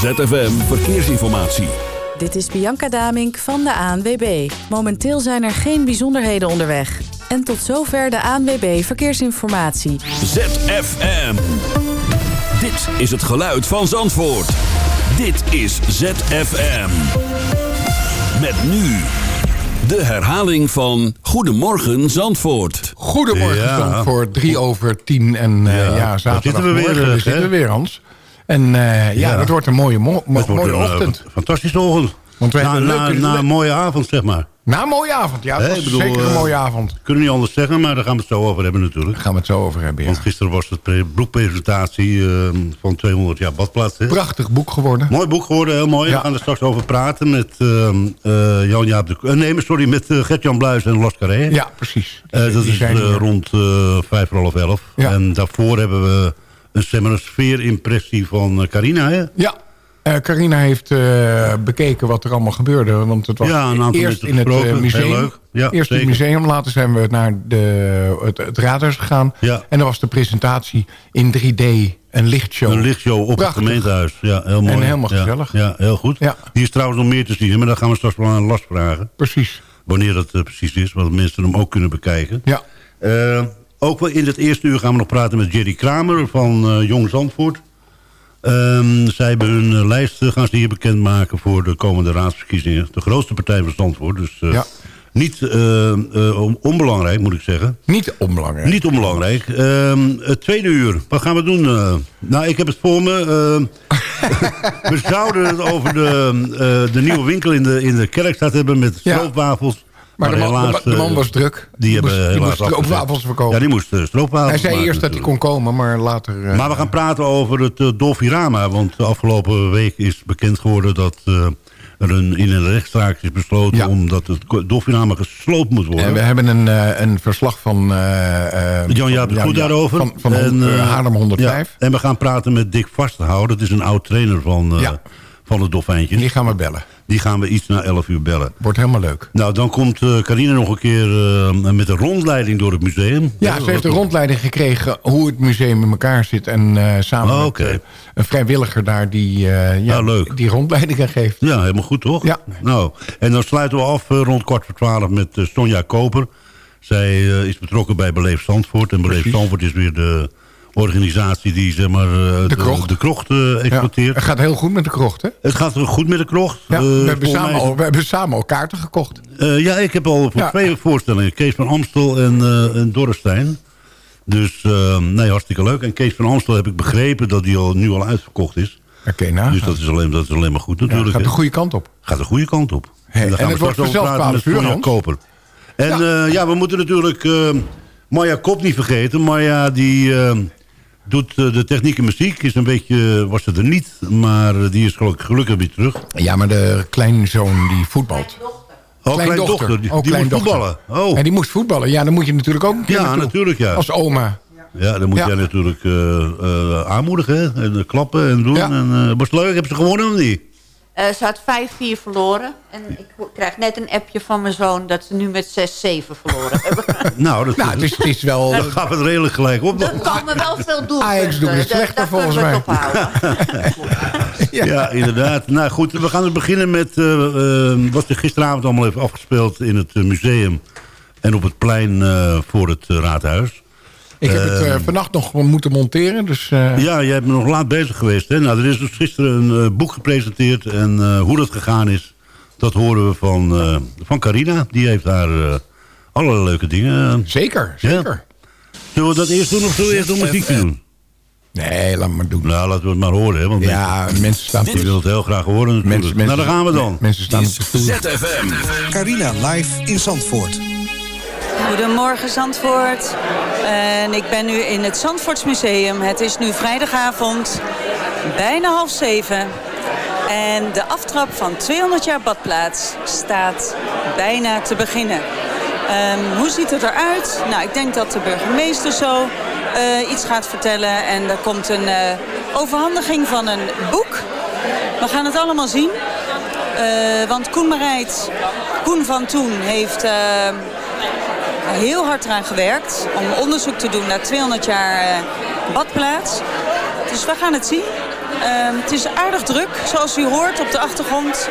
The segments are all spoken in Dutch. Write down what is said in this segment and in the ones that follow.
ZFM Verkeersinformatie. Dit is Bianca Damink van de ANWB. Momenteel zijn er geen bijzonderheden onderweg. En tot zover de ANWB Verkeersinformatie. ZFM. Dit is het geluid van Zandvoort. Dit is ZFM. Met nu de herhaling van Goedemorgen Zandvoort. Goedemorgen Ja. Zandvoort, drie over tien en eh, Ja, ja, zaterdag. zitten we weer, eh, zitten we weer, Hans. En eh, ja, Ja. dat wordt een mooie, mo mo- Het wordt mooie een, eh, ochtend. fantastische ochtend. Want we na, hebben na, leuke- na een mooie avond, zeg maar. Na een mooie avond, ja. Bedoel, zeker een eh, mooie avond. Kunnen we niet anders zeggen, maar daar gaan we het zo over hebben natuurlijk. Daar gaan we het zo over hebben, ja. Want gisteren was het pre- boekpresentatie van 200 jaar badplaats. hè? Prachtig boek geworden. Mooi boek geworden, heel mooi. Ja. We gaan er straks over praten met eh, eh, Jan-Jaap de... nee, sorry, met Gert-Jan Bluis en Los Carré. Ja, precies. Dat Die is rond vijf voor half elf. Ja. En daarvoor hebben we een sfeerimpressie van eh, Carina. hè? Ja. Eh, Carina heeft eh, bekeken wat er allemaal gebeurde. Want het was Ja, een aantal eerst in het gesproken. museum. Heel leuk. Ja, eerst in het museum, later zijn we naar de, het, het raadhuis gegaan. Ja. En dan was de presentatie in 3D, een lichtshow. Een lichtshow op Prachtig. het gemeentehuis. Ja, heel mooi. En helemaal gezellig. Ja, heel goed. Ja. Die is trouwens nog meer te zien, maar daar gaan we straks wel aan last vragen. Precies. Wanneer dat precies is, want mensen hem ook kunnen bekijken. Ja. Ook wel in het eerste uur gaan we nog praten met Jerry Kramer van eh, Jong Zandvoort. Ehm, zij hebben hun eh, lijst eh, gaan ze hier bekendmaken voor de komende raadsverkiezingen. De grootste partij van Zandvoort. Dus Ja. niet on- onbelangrijk, moet ik zeggen. Niet onbelangrijk. Niet onbelangrijk. Ehm, het tweede uur. Wat gaan we doen? nou, ik heb het voor me. Ehm, we zouden het over de, de nieuwe winkel in de, in de Kerkstraat hebben met stroopwafels. Maar, de, man, helaas, de, de man eh, was druk. Die hebben moest, die helaas moest afgezegd. stroopwafels verkopen. Ja, die moest eh, stroopwafels Hij zei maken eerst dat hij kon komen, maar later... eh, Maar we gaan praten over het uh, Dolfirama. Want de afgelopen week is bekend geworden dat er een, in een rechtszaak is besloten... Ja. omdat het Dolfirama gesloopt moet worden. en we hebben een, een verslag van... eh, Jan-Jaap de van- Goed ja, daarover. Van, van En, Haarlem 105. Ja, en we gaan praten met Dick Vastenhout. Dat is een oud trainer van, van de Dolfijntjes. Die gaan we bellen. Die gaan we iets na 11 uur bellen. Wordt helemaal leuk. Nou, dan komt Carine nog een keer eh, met een rondleiding door het museum. Ja, ze heeft een rondleiding gekregen hoe het museum in elkaar zit. En eh, samen Oh, met een vrijwilliger daar die, eh, ja, Ah, leuk. die rondleidingen geeft. Ja, helemaal goed, toch? Ja. Nou, en dan sluiten we af rond kwart voor twaalf met Sonja Koper. Zij is betrokken bij Beleef Zandvoort. En Beleef Precies. Zandvoort is weer de organisatie die zeg maar, eh, De krocht. de krocht eh, Ja. exploiteert. Het gaat heel goed met de krocht, hè? Het gaat goed met de krocht. Ja, Eh, we, hebben samen mij- al, we hebben samen al kaarten gekocht. Ja, ik heb al voor twee voorstellingen. Kees van Amstel en, en Dorrestein. Dus eh, nee, hartstikke leuk. En Kees van Amstel heb ik begrepen dat die al, nu al uitverkocht is. Oké, nou. Dus dat is alleen, dat is alleen maar goed ja, natuurlijk. gaat de goede kant op. gaat de goede kant op. Hey, dan en gaan het we wordt straks over vanzelf met 12 uur, Sonja Hans. Koper. En Ja. ja. ja, we moeten natuurlijk eh Maya Kop niet vergeten. Maya die doet eh, de techniek en muziek. Is een beetje, was ze er niet, maar eh, die is gelukkig, gelukkig weer terug. Ja, maar de kleinzoon die voetbalt. Oh, Kleindochter. kleindochter, die, Oh, die kleindochter. voetballen. Oh. En die moest voetballen. Ja, dan moet je natuurlijk ook Ja, naartoe. natuurlijk, ja. Als oma. Ja, dan moet Ja. jij natuurlijk eh, eh, aanmoedigen hè? en eh, klappen en doen. Ja. En, eh, was het leuk? Hebben ze gewonnen of niet? Eh, ze had 5-4 verloren. En ik krijg net een appje van mijn zoon... dat ze nu met 6-7 verloren hebben. Nou, dat, Nou, het is, het is wel... dan gaat het redelijk gelijk op. Er komen wel veel doelpunten. Ajax doet het slechter daar volgens mij. Ja. inderdaad. Nou goed, we gaan dus beginnen met eh, eh, wat zich gisteravond allemaal heeft afgespeeld in het museum. En op het plein eh, voor het raadhuis. Ik heb het eh, vannacht nog moeten monteren. Dus eh, Ja, jij bent nog laat bezig geweest. Hè? Nou, er is dus gisteren een eh, boek gepresenteerd. En eh, hoe dat gegaan is, dat horen we van, eh, van Carina. Die heeft daar eh, allerlei leuke dingen. zeker, zeker. Zullen we dat eerst doen of zullen we eerst om muziek doen? Nee, laat maar doen. Nou, laten we het maar horen. Hè, want Ja, mensen staan... mensen willen het heel graag horen natuurlijk. Mensen, mensen, nou, daar gaan we dan. Mensen staan. ZFM. Carina live in Zandvoort. Goedemorgen Zandvoort. En ik ben nu in het Zandvoortsmuseum. Het is nu vrijdagavond, bijna half zeven. En de aftrap van 200 jaar badplaats staat bijna te beginnen. Ehm, hoe ziet het eruit? Nou, ik denk dat de burgemeester zo eh, iets gaat vertellen. En er komt een eh, overhandiging van een boek. We gaan het allemaal zien. Eh, want Koen Marijt, Koen van Toen, heeft eh, heel hard eraan gewerkt om onderzoek te doen naar 200 jaar eh, badplaats. Dus we gaan het zien. Ehm, het is aardig druk, zoals u hoort op de achtergrond.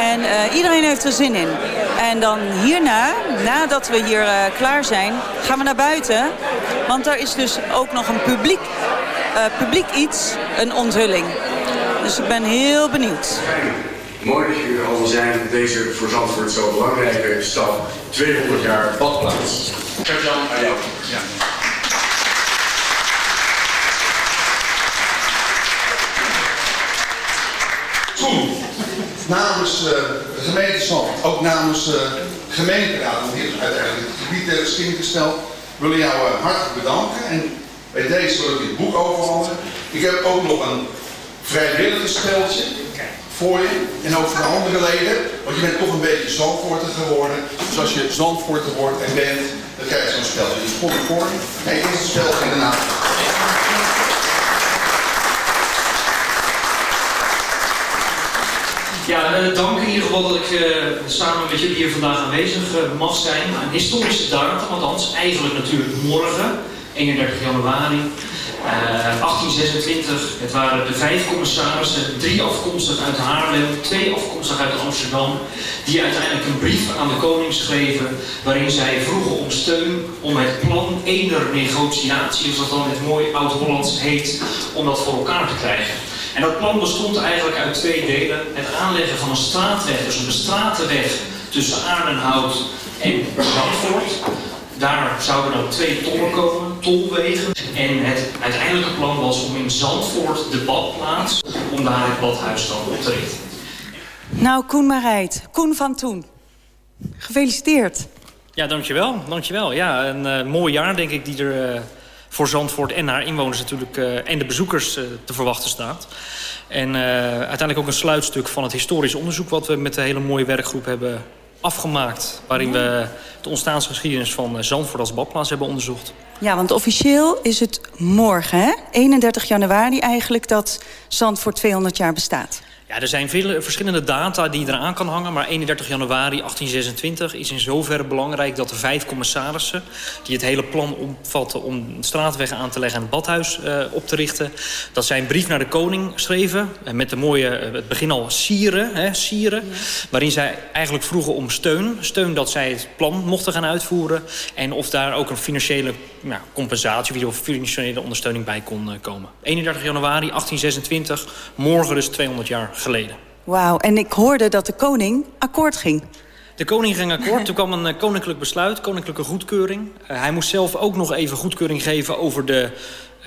En uh, iedereen heeft er zin in. En dan hierna, nadat we hier uh, klaar zijn, gaan we naar buiten. Want er is dus ook nog een publiek, publiek iets, een onthulling. Dus ik ben heel benieuwd. Mooi dat jullie allemaal zijn op deze voor Zandvoort zo belangrijke stap. 200 jaar badplaats. Gert-Jan, aan jou. Ja. Koen, namens uh, de gemeente Zand, ook namens uh, gemeenteraad, want hier is uiteindelijk het gebied ter beschikking gesteld, willen jou uh, hartelijk bedanken. En bij deze wil ik dit boek overhandigen. Ik heb ook nog een vrijwilligersteltje voor je en ook voor de andere leden. Want je bent toch een beetje Zandvoorter geworden. Dus als je Zandvoorter wordt en bent, dan krijg je zo'n speltje. Dus kom voor je. Kijk, dit is een speltje en daarna. Ja, uh, dank in ieder geval dat ik uh, samen met jullie hier vandaag aanwezig uh, mag zijn. Een historische datum, althans eigenlijk natuurlijk morgen, 31 januari. 1826, het waren de vijf commissarissen, drie afkomstig uit Haarlem, twee afkomstig uit Amsterdam, die uiteindelijk een brief aan de koning schreven waarin zij vroegen om steun om het plan ener negotiatie, zoals dat dan het mooi oud-Hollands heet, om dat voor elkaar te krijgen. En dat plan bestond eigenlijk uit twee delen. Het aanleggen van een straatweg, dus een bestrate weg tussen Aardenhout en Zandvoort. Daar zouden dan twee tollen komen, tolwegen. En het uiteindelijke plan was om in Zandvoort de badplaats, om daar het badhuis dan op te richten. Nou, Koen Marijt, Koen van Toen. Gefeliciteerd. Ja, dankjewel. dankjewel. Ja, een uh, mooi jaar denk ik die er... Uh, voor Zandvoort en haar inwoners natuurlijk uh, en de bezoekers uh, te verwachten staat. En uh, uiteindelijk ook een sluitstuk van het historisch onderzoek... wat we met de hele mooie werkgroep hebben afgemaakt. Waarin we de ontstaansgeschiedenis van Zandvoort als badplaats hebben onderzocht. Ja, want officieel is het morgen, hè? 31 januari eigenlijk, dat Zandvoort 200 jaar bestaat. Ja, er zijn veel verschillende data die eraan kan hangen. Maar 31 januari 1826 is in zoverre belangrijk dat de vijf commissarissen... die het hele plan omvatten om een straatweg aan te leggen en het badhuis uh, op te richten... dat zij een brief naar de koning schreven. Uh, met de mooie, het begin al sieren, hè, sieren. Waarin zij eigenlijk vroegen om steun. Steun dat zij het plan mochten gaan uitvoeren. En of daar ook een financiële nou, compensatie of financiële ondersteuning bij kon komen. 31 januari 1826, morgen dus 200 jaar geleden. Wauw, en ik hoorde dat de koning akkoord ging. De koning ging akkoord. Toen kwam een uh, koninklijk besluit, koninklijke goedkeuring. Uh, hij moest zelf ook nog even goedkeuring geven over de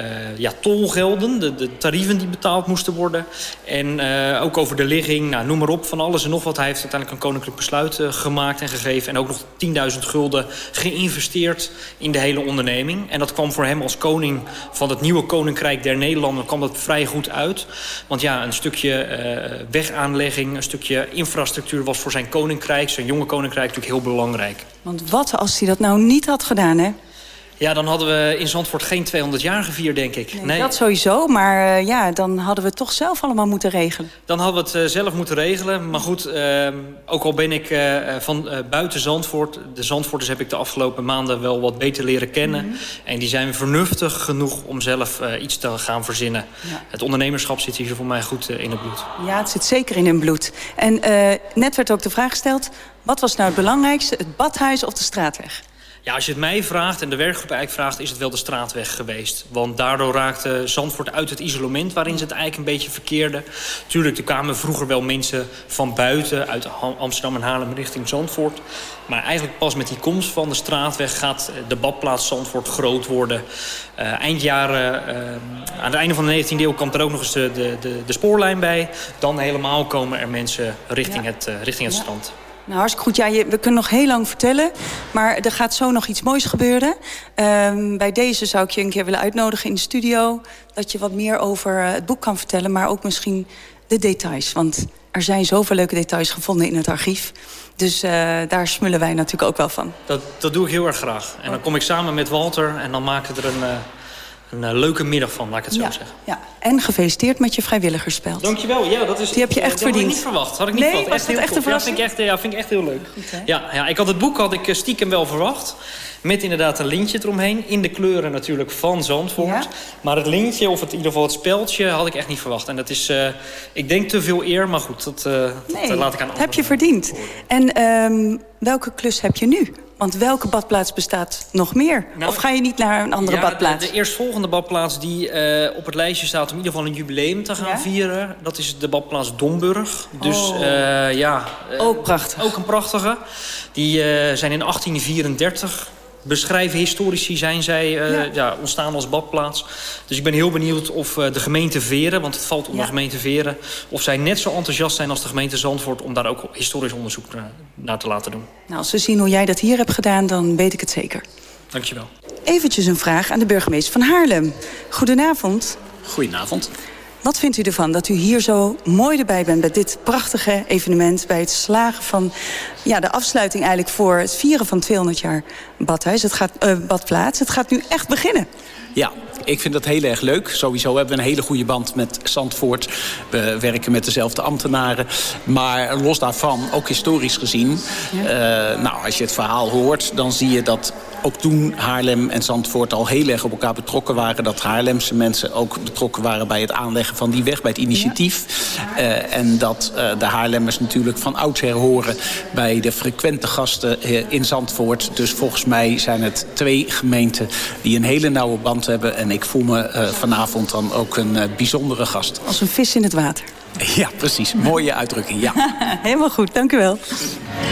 uh, ja, tolgelden, de, de, tarieven die betaald moesten worden. En uh, ook over de ligging, nou, noem maar op, van alles en nog wat. Hij heeft uiteindelijk een koninklijk besluit uh, gemaakt en gegeven. En ook nog 10.000 gulden geïnvesteerd in de hele onderneming. En dat kwam voor hem als koning van het nieuwe koninkrijk der Nederlanden... kwam dat vrij goed uit. Want ja, een stukje wegaanlegging, een stukje infrastructuur... was voor zijn koninkrijk, zijn jonge koninkrijk, natuurlijk heel belangrijk. Want wat als hij dat nou niet had gedaan, hè? Ja, dan hadden we in Zandvoort geen 200 jaar gevierd, denk ik. Nee, nee. Dat sowieso, maar uh, ja, dan hadden we het toch zelf allemaal moeten regelen. Dan hadden we het uh, zelf moeten regelen. Maar goed, uh, ook al ben ik van buiten Zandvoort... de Zandvoorters heb ik de afgelopen maanden wel wat beter leren kennen. Mm -hmm. En die zijn vernuftig genoeg om zelf iets te gaan verzinnen. Ja. Het ondernemerschap zit hier voor mij goed in het bloed. Ja, het zit zeker in het bloed. En net werd ook de vraag gesteld... wat was nou het belangrijkste, het badhuis of de straatweg? Ja, als je het mij vraagt en de werkgroep eigenlijk vraagt... is het wel de straatweg geweest. Want daardoor raakte Zandvoort uit het isolement... waarin ze het eigenlijk een beetje verkeerde. Tuurlijk, er kwamen vroeger wel mensen van buiten... uit Amsterdam en Haarlem richting Zandvoort. Maar eigenlijk pas met die komst van de straatweg... gaat de badplaats Zandvoort groot worden. Uh, eind jaren, uh, aan het einde van de 19e eeuw... komt er ook nog eens de, de, de, de spoorlijn bij. Dan helemaal komen er mensen richting ja. het, uh, richting het ja. strand. Nou, hartstikke goed. Ja, je, we kunnen nog heel lang vertellen. Maar er gaat zo nog iets moois gebeuren. Um, bij deze zou ik je een keer willen uitnodigen in de studio. Dat je wat meer over het boek kan vertellen. Maar ook misschien de details. Want er zijn zoveel leuke details gevonden in het archief. Dus uh, daar smullen wij natuurlijk ook wel van. Dat, dat doe ik heel erg graag. En dan kom ik samen met Walter en dan maken we er een... Uh een eh, leuke middag van, laat ik het zo Ja, zeggen. ja. En gefeliciteerd met je vrijwilligersspel. Dankjewel. Ja, dat is, Die heb je echt dat had verdiend. ik niet verwacht. Had ik niet Nee, verwacht. was dat heel echt een verrassing? Ja, vind ik echt, ja, vind ik echt heel leuk. Ja, ja, ik had het boek had ik eh, stiekem wel verwacht. Met inderdaad een lintje eromheen. In de kleuren natuurlijk van Zandvoort. Maar het lintje, of het, in ieder geval het speldje, had ik echt niet verwacht. En dat is, eh, ik denk, te veel eer. Maar goed, dat, eh, dat laat ik aan heb je verdiend. En ehm, welke klus heb je nu? Want welke badplaats bestaat nog meer? Nou, of ga je niet naar een andere ja, badplaats? De, de eerstvolgende badplaats die eh, op het lijstje staat... om in ieder geval een jubileum te gaan Ja? vieren... dat is de badplaats Domburg. Dus Oh. eh, ja... eh, Ook prachtig. Ook een prachtige. Die zijn in 1834... Beschrijven historici zijn zij eh, Ja. ja. ontstaan als badplaats. Dus ik ben heel benieuwd of eh, de gemeente Veren... want het valt onder Ja. gemeente Veren... of zij net zo enthousiast zijn als de gemeente Zandvoort... om daar ook historisch onderzoek naar, naar te laten doen. Nou, als we zien hoe jij dat hier hebt gedaan, dan weet ik het zeker. Dankjewel. Eventjes een vraag aan de burgemeester van Haarlem. Goedenavond. Goedenavond. Wat vindt u ervan dat u hier zo mooi erbij bent... bij dit prachtige evenement, bij het slagen van ja, de afsluiting... eigenlijk voor het vieren van 200 jaar badhuis, het gaat, eh, badplaats. Het gaat nu echt beginnen. Ja, ik vind dat heel erg leuk. Sowieso hebben we een hele goede band met Zandvoort. We werken met dezelfde ambtenaren. Maar los daarvan, ook historisch gezien... eh, nou, als je het verhaal hoort, dan zie je dat ook toen Haarlem en Zandvoort al heel erg op elkaar betrokken waren. Dat Haarlemse mensen ook betrokken waren bij het aanleggen van die weg, bij het initiatief. Eh, en dat de Haarlemmers natuurlijk van oudsher horen bij de frequente gasten in Zandvoort. Dus volgens mij zijn het twee gemeenten die een hele nauwe band hebben. En ik voel me eh, vanavond dan ook een eh, bijzondere gast. Als een vis in het water. Ja, precies. Mooie uitdrukking, ja. Helemaal goed, dank u wel.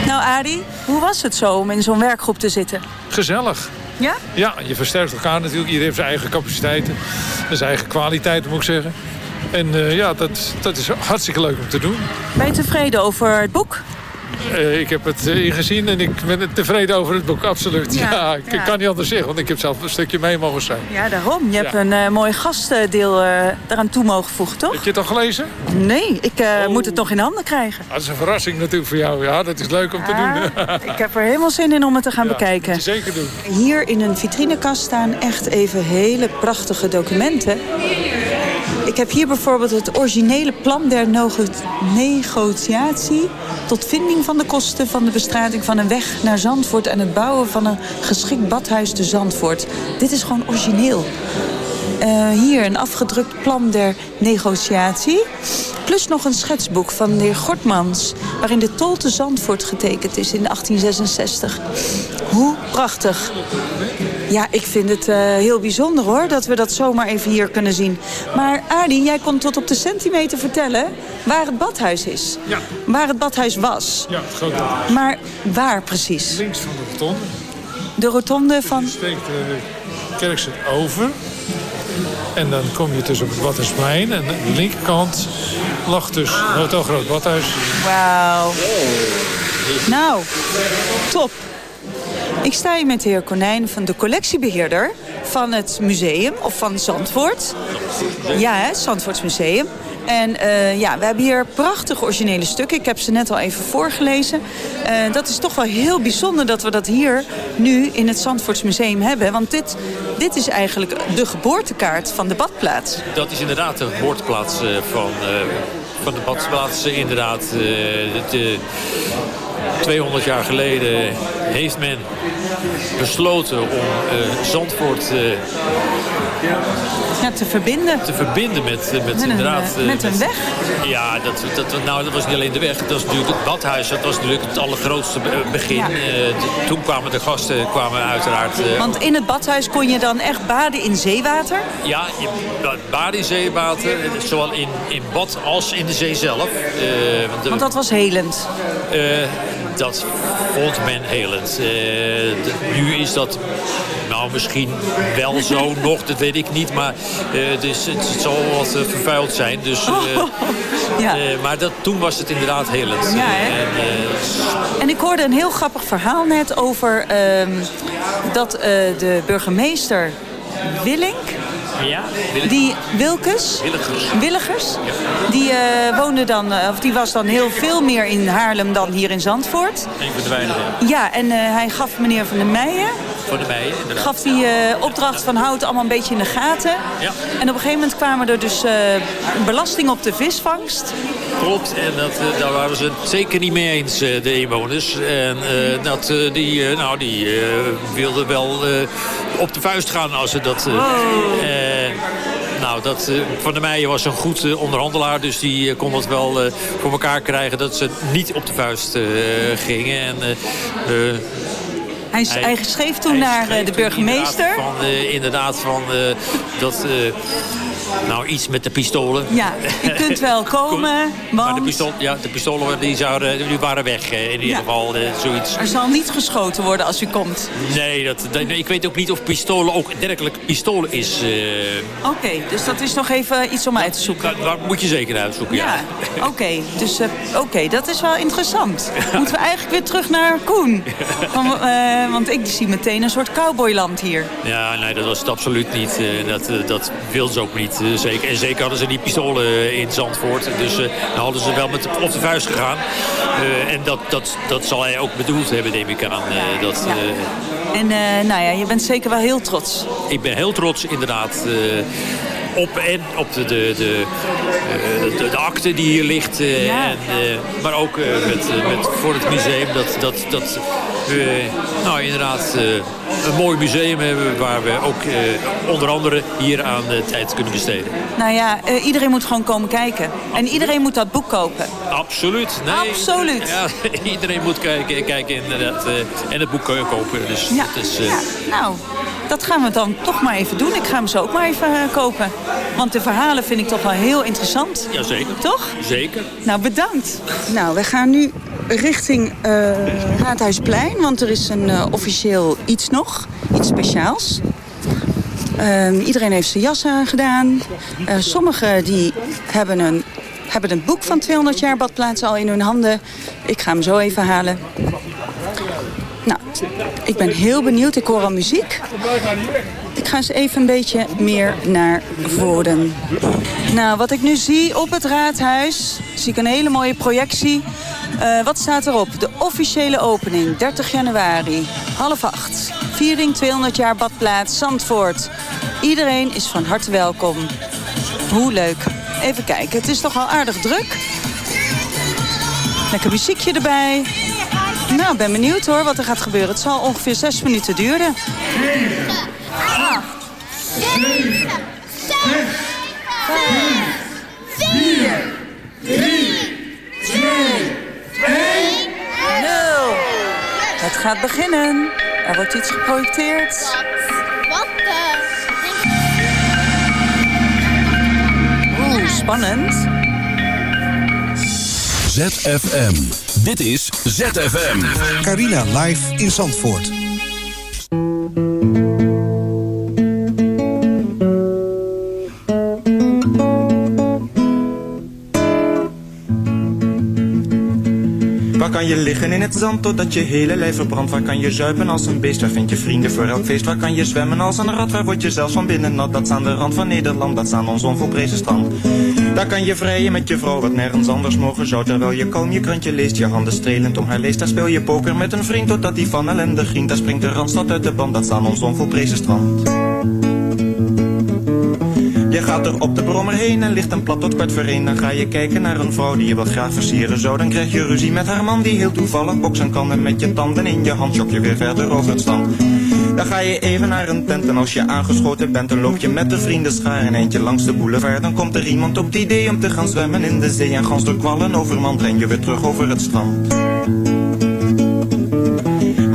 Nou, Adi, hoe was het zo om in zo'n werkgroep te zitten? Gezellig. Ja? Ja, je versterkt elkaar natuurlijk. Iedereen heeft zijn eigen capaciteiten. en Zijn eigen kwaliteiten, moet ik zeggen. En eh, ja, dat, dat is hartstikke leuk om te doen. Ben je tevreden over het boek? Eh, ik heb het ingezien en ik ben tevreden over het boek, absoluut. Ja, Ja, ik ja. kan niet anders zeggen, want ik heb zelf een stukje mee mogen zijn. Ja, daarom. Je hebt een eh, mooi gastdeel eh eraan toe mogen voegen, toch? Heb je het al gelezen? Nee, ik eh, moet het nog in handen krijgen. Dat is een verrassing natuurlijk voor jou. Ja, dat is leuk om te doen. Ik heb er helemaal zin in om het te gaan bekijken. zeker doen. Hier in een vitrinekast staan echt even hele prachtige documenten. Ik heb hier bijvoorbeeld het originele plan der nego- negociatie... tot vinding van de kosten van de bestrating van een weg naar Zandvoort... en het bouwen van een geschikt badhuis te Zandvoort. Dit is gewoon origineel. Eh, hier een afgedrukt plan der negociatie. Plus nog een schetsboek van de heer Gortmans... waarin de tol te Zandvoort getekend is in 1866. Hoe prachtig. Ja, ik vind het eh, heel bijzonder hoor, dat we dat zomaar even hier kunnen zien. Maar Adi, jij kon tot op de centimeter vertellen waar het badhuis is. Ja. Waar het badhuis was. Ja, het grote badhuis. Maar waar precies? Links van de rotonde. De rotonde van... Je steekt de Kerkse over. En dan kom je dus op het Badhuisplein. En aan de linkerkant lag dus Hotel Groot Badhuis. Wauw. Nou, top. Ik sta hier met de heer Konijn van de collectiebeheerder van het museum, of van Zandvoort. Ja, hè, Zandvoorts Museum. En eh, ja, we hebben hier prachtige originele stukken. Ik heb ze net al even voorgelezen. Eh, dat is toch wel heel bijzonder dat we dat hier nu in het Zandvoorts Museum hebben. Want dit, dit is eigenlijk de geboortekaart van de badplaats. Dat is inderdaad de geboorteplaats eh, van, van de badplaats. Inderdaad, eh, de, 200 jaar geleden heeft men besloten om eh, Zandvoort eh, Ja, te verbinden. te verbinden met, eh, met, Met een, inderdaad... met een weg. Ja, dat, dat, nou, dat was niet alleen de weg. Dat was natuurlijk het badhuis. Dat was natuurlijk het allergrootste be- begin. Ja. Toen kwamen de gasten kwamen uiteraard... Want in het badhuis kon je dan echt baden in zeewater. Ja, je ba- baden in zeewater, zowel in, in bad als in de zee zelf. Want dat was helend. Dat vond men helend. Eh, nu is dat nou misschien wel zo nog, dat weet ik niet. Maar eh, dus, het, het zal wat eh, vervuild zijn. Dus, eh, Ja. maar dat, toen was het inderdaad helend. Ja? En, En ik hoorde een heel grappig verhaal net over ehm, dat de burgemeester Willink, ja, die Wilkes, Willigers. Willigers, die eh, woonde dan, eh, of die was dan heel veel meer in Haarlem dan hier in Zandvoort. Ja, en eh, hij gaf meneer Van der Meijen de Meijen, inderdaad. gaf die eh, opdracht van houd het allemaal een beetje in de gaten. Ja. En op een gegeven moment kwamen er dus eh, belasting op de visvangst. Klopt, en dat, eh, daar waren ze het zeker niet mee eens, de inwoners. En dat, die, nou, die wilden wel op de vuist gaan als ze dat... eh, nou, dat, Van der Meijen was een goed onderhandelaar, dus die kon het wel voor elkaar krijgen dat ze niet op de vuist gingen. En, eh, Hij, hij, schreef toen naar eh, de burgemeester. Inderdaad van, eh, inderdaad van eh, dat... nou, iets met de pistolen. Ja, je kunt wel komen, Maar de, pistool, ja, de pistolen die zouden, die waren weg, in ieder Ja. geval. eh, zoiets. er zal niet geschoten worden als u komt. Nee, dat, ik weet ook niet of pistolen ook dergelijk pistolen is. eh, Oké, dus dat is nog even iets om uit te zoeken. dat moet je zeker uitzoeken, ja. Ja, oké. Dus eh, oké, dat is wel interessant. Moeten we eigenlijk weer terug naar Koen? Van, want ik zie meteen een soort cowboyland hier. Ja, nee, dat was het absoluut niet. Dat, dat wilden ze ook niet. Eh, zeker. En zeker hadden ze die pistolen eh, in Zandvoort. Dus eh, dan hadden ze wel met op de vuist gegaan. En dat, dat, dat zal hij ook bedoeld hebben, neem ik aan. Dat, En nou ja, je bent zeker wel heel trots. ik ben heel trots inderdaad op, en op de, de, de, de, de akte die hier ligt. Ja. en, maar ook met, met, voor het museum dat, dat, dat nou, inderdaad eh, een mooi museum hebben... waar we ook eh, onder andere hier aan de tijd kunnen besteden. Nou ja, eh, iedereen moet gewoon komen kijken. En iedereen moet dat boek kopen. Absoluut. Nee, Absoluut. Ja, iedereen moet kijken, kijken inderdaad, eh, en het boek eh, kopen. Dus Ja, dat is, eh, ja, nou, dat gaan we dan toch maar even doen. Ik ga hem zo ook maar even eh, kopen. Want de verhalen vind ik toch wel heel interessant. Jazeker. Toch? Zeker. Nou, bedankt. Nou, we gaan nu richting eh Raadhuisplein. Want er is een eh, officieel iets nog. Iets speciaals. Ehm, iedereen heeft zijn jas aangedaan. Eh sommigen die hebben een, hebben een boek van 200 jaar badplaats al in hun handen. Ik ga hem zo even halen. Nou, ik ben heel benieuwd. Ik hoor al muziek. Ik ga eens even een beetje meer naar voren. Nou, wat ik nu zie op het raadhuis, zie ik een hele mooie projectie. Eh, wat staat erop? De officiële opening, 30 januari, half acht. Viering 200 jaar badplaats Zandvoort. Iedereen is van harte welkom. Hoe leuk. Even kijken, het is toch al aardig druk. Lekker muziekje erbij. Nou, ben benieuwd hoor wat er gaat gebeuren. Het zal ongeveer zes minuten duren. Ah. 7, 6, 5, 4, 3, 2, 1, 0. Het gaat beginnen. Er wordt iets geprojecteerd. Wat. Oeh, spannend. ZFM. Dit is ZFM. Carina live in Zandvoort. Waar kan je liggen in het zand totdat je hele lijf verbrandt? Waar kan je zuipen als een beest? Waar vind je vrienden voor elk feest? Waar kan je zwemmen als een rat? Waar word je zelfs van binnen nat? Dat is aan de rand van Nederland, dat is aan ons onvolprezen strand. Daar kan je vrijen met je vrouw, wat nergens anders mogen zou. Terwijl je kalm je krantje leest, je handen strelend om haar leest. Daar speel je poker met een vriend totdat die van ellende grient. Daar springt de randstad uit de band, dat is aan ons onvolprezen strand. Je gaat er op de brommer heen en ligt een plat tot kwart één. Dan ga je kijken naar een vrouw die je wat graag versieren zou. Dan krijg je ruzie met haar man die heel toevallig boksen kan. En met je tanden in je hand jok je weer verder over het strand. Dan ga je even naar een tent en als je aangeschoten bent... dan loop je met de vrienden schaar een eentje langs de boulevard. Dan komt er iemand op het idee om te gaan zwemmen in de zee. En gans door kwallen overmand ren je weer terug over het strand.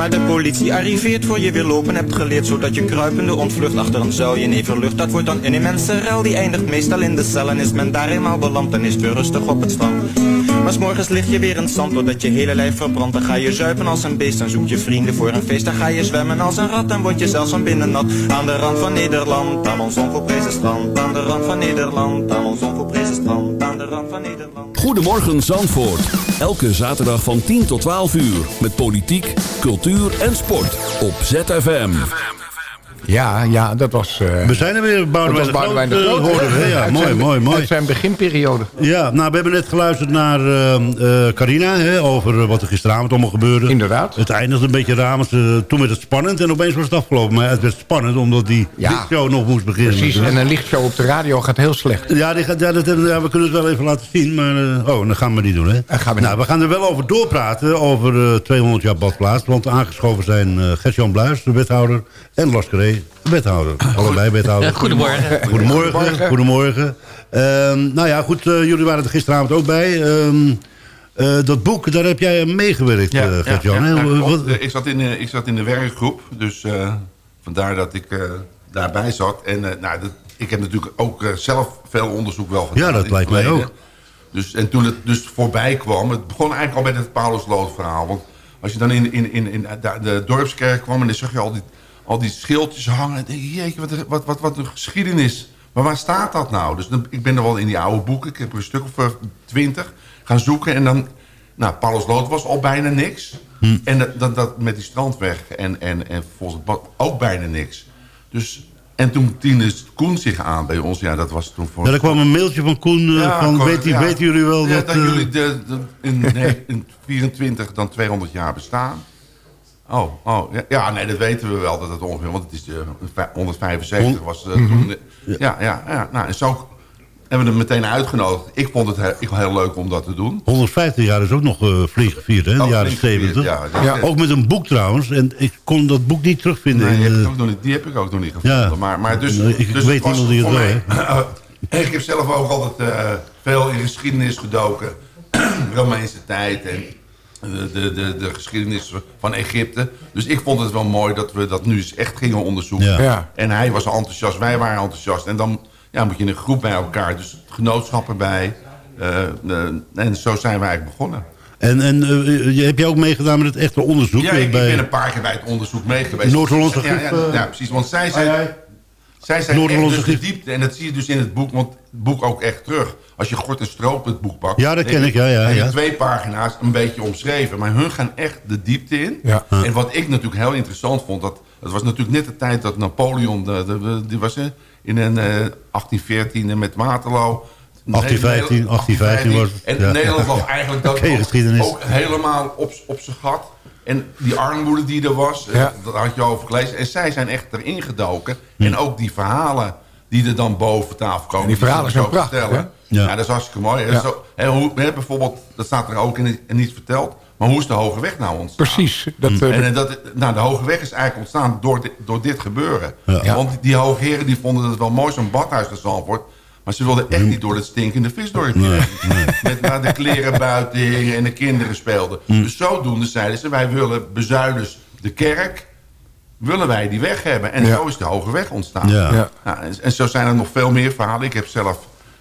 Maar de politie arriveert voor je weer lopen hebt geleerd Zodat je kruipende ontvlucht. Achter een zuilje in everlucht Dat wordt dan een immense rel, die eindigt meestal in de cel En is men daar eenmaal beland, dan is het weer rustig op het strand. Maar s'morgens lig je weer in het zand, doordat je hele lijf verbrandt. Dan ga je zuipen als een beest, dan zoek je vrienden voor een feest. Dan ga je zwemmen als een rat, en word je zelfs van binnen nat. Aan de rand van Nederland, aan ons onvoorprezen strand. Aan de rand van Nederland, aan ons onvoorprezen strand. Aan de rand van Nederland. Goedemorgen Zandvoort. Elke zaterdag van 10 tot 12 uur. Met politiek, cultuur en sport. Op ZFM. Ja, ja, dat was... eh, We zijn er weer, Boudewijn dat was de de Groot, Groot, eh, hoorden we. hè? Ja, mooi, zijn- mooi, mooi. uit zijn beginperiode. Ja, nou, we hebben net geluisterd naar eh, Carina hè, over wat er gisteravond allemaal gebeurde. Inderdaad. Het eindigde een beetje raar, toen werd het spannend en opeens was het afgelopen. Maar het werd spannend omdat die Ja. show nog moest beginnen. Precies, en een lichtshow op de radio gaat heel slecht. Ja, die gaat, ja, dat, ja, we kunnen het wel even laten zien, maar... oh, dan gaan we niet doen, hè? gaan we nou, we gaan er wel over doorpraten, over eh, 200 jaar badplaats. Want aangeschoven zijn Gert-Jan Bluis, de wethouder, en Carré, de wethouder. Allebei wethouder. Goedemorgen. Goedemorgen. Goedemorgen. Ehm, nou ja, goed, eh, jullie waren er gisteravond ook bij. Ehm, eh, dat boek, daar heb jij meegewerkt, Ja, ja, Gert-Jan. ja, ik, zat in, ik zat in de werkgroep, dus vandaar dat ik daarbij zat. En nou, dat, ik heb natuurlijk ook zelf veel onderzoek wel gedaan. Ja, dat lijkt mij ook. Dus, en toen het dus voorbij kwam, het begon eigenlijk al met het Paulusloot verhaal. Want als je dan in, in, in, in de, de dorpskerk kwam en dan zag je al die, al die schildjes hangen. En denk je, jeetje, wat, wat, wat, wat een geschiedenis. Maar waar staat dat nou? Dus dan, ik ben er wel in die oude boeken, ik heb er een stuk of eh, twintig gaan zoeken. En dan, nou, Paulusloot was al bijna niks. Hm. En dat, dat, dat met die strandweg en, en, en volgens het ook bijna niks. Dus, en toen diende Koen zich aan bij ons. Ja, dat was toen voor... Ja, er kwam een mailtje van Koen eh, Ja, van, weet, ja. weten jullie wel Ja, dat... dat eh, jullie de, de- in, in 24 dan 200 jaar bestaan. Oh, oh ja, ja, nee, dat weten we wel dat het ongeveer... Want het is eh, 175 was eh, toen... de- ja, ja, ja, nou, en zo hebben we hem meteen uitgenodigd. Ik vond het heel, ik heel leuk om dat te doen. 150 jaar is ook nog eh flink gevierd, hè, in de Oh, jaren flink gevierd, 70. ja, dat- Ook met een boek trouwens. En ik kon dat boek niet terugvinden. Nee, die, heb eh, ik ook nog niet, die heb ik ook nog niet gevonden. Ja. Maar, maar dus, ik dus weet iemand die het wel, Eh, ik heb zelf ook altijd eh, veel in geschiedenis gedoken. Romeinse tijd en de, de, de, de geschiedenis van Egypte. Dus ik vond het wel mooi dat we dat nu eens echt gingen onderzoeken. Ja. Ja. En hij was enthousiast, wij waren enthousiast. En dan ja, moet je een groep bij elkaar, dus het genootschap erbij. Eh, eh, en zo zijn we eigenlijk begonnen. En, en eh, je- heb je ook meegedaan met het echte onderzoek? Ja, eh, ik, ik bij ben een paar keer bij het onderzoek mee geweest. Noord-Hollandse ja, ja, Griep, eh, ja, precies. Want zij zijn, zij zijn dus diepte. En dat zie je dus in het boek, want het boek ook echt terug. Als je Gort en Stroop het boek pakt... Ja, dat dan ken heb ik, ja, ja, ja. twee pagina's een beetje omschreven. Maar hun gaan echt de diepte in. Ja. En wat ik natuurlijk heel interessant vond... Dat, het was natuurlijk net de tijd dat Napoleon... De, de- die was in een, eh, 1814 met Waterloo... 1815, 1815 was het, En ja. Nederland lag eigenlijk dat ook helemaal op, op zijn gat. En die armoede die er was, Ja. dat had je over gelezen. En zij zijn echt erin gedoken. En ook die verhalen die er dan boven tafel komen. die verhalen zo zijn prachtig, vertellen. Ja. Ja. dat is hartstikke mooi. Ja. Zo, hè, hoe, hè, bijvoorbeeld, dat staat er ook in, in niet verteld. Maar hoe is de Hoge Weg nou ontstaan? Precies. Dat, eh, En eh, dat, nou, de Hoge Weg is eigenlijk ontstaan door, dit- door dit gebeuren. Ja. Want die hoge heren die vonden het wel mooi, zo'n badhuis in Zandvoort. Maar ze wilden echt niet door het stinkende visdorpje heen. Met waar de kleren buiten hingen en de kinderen speelden. Dus zodoende zeiden ze, wij willen bezuiders de kerk... willen wij die weg hebben. En Ja. zo is de Hoge Weg ontstaan. Ja. Ja. Nou, en, en zo zijn er nog veel meer verhalen. Ik heb zelf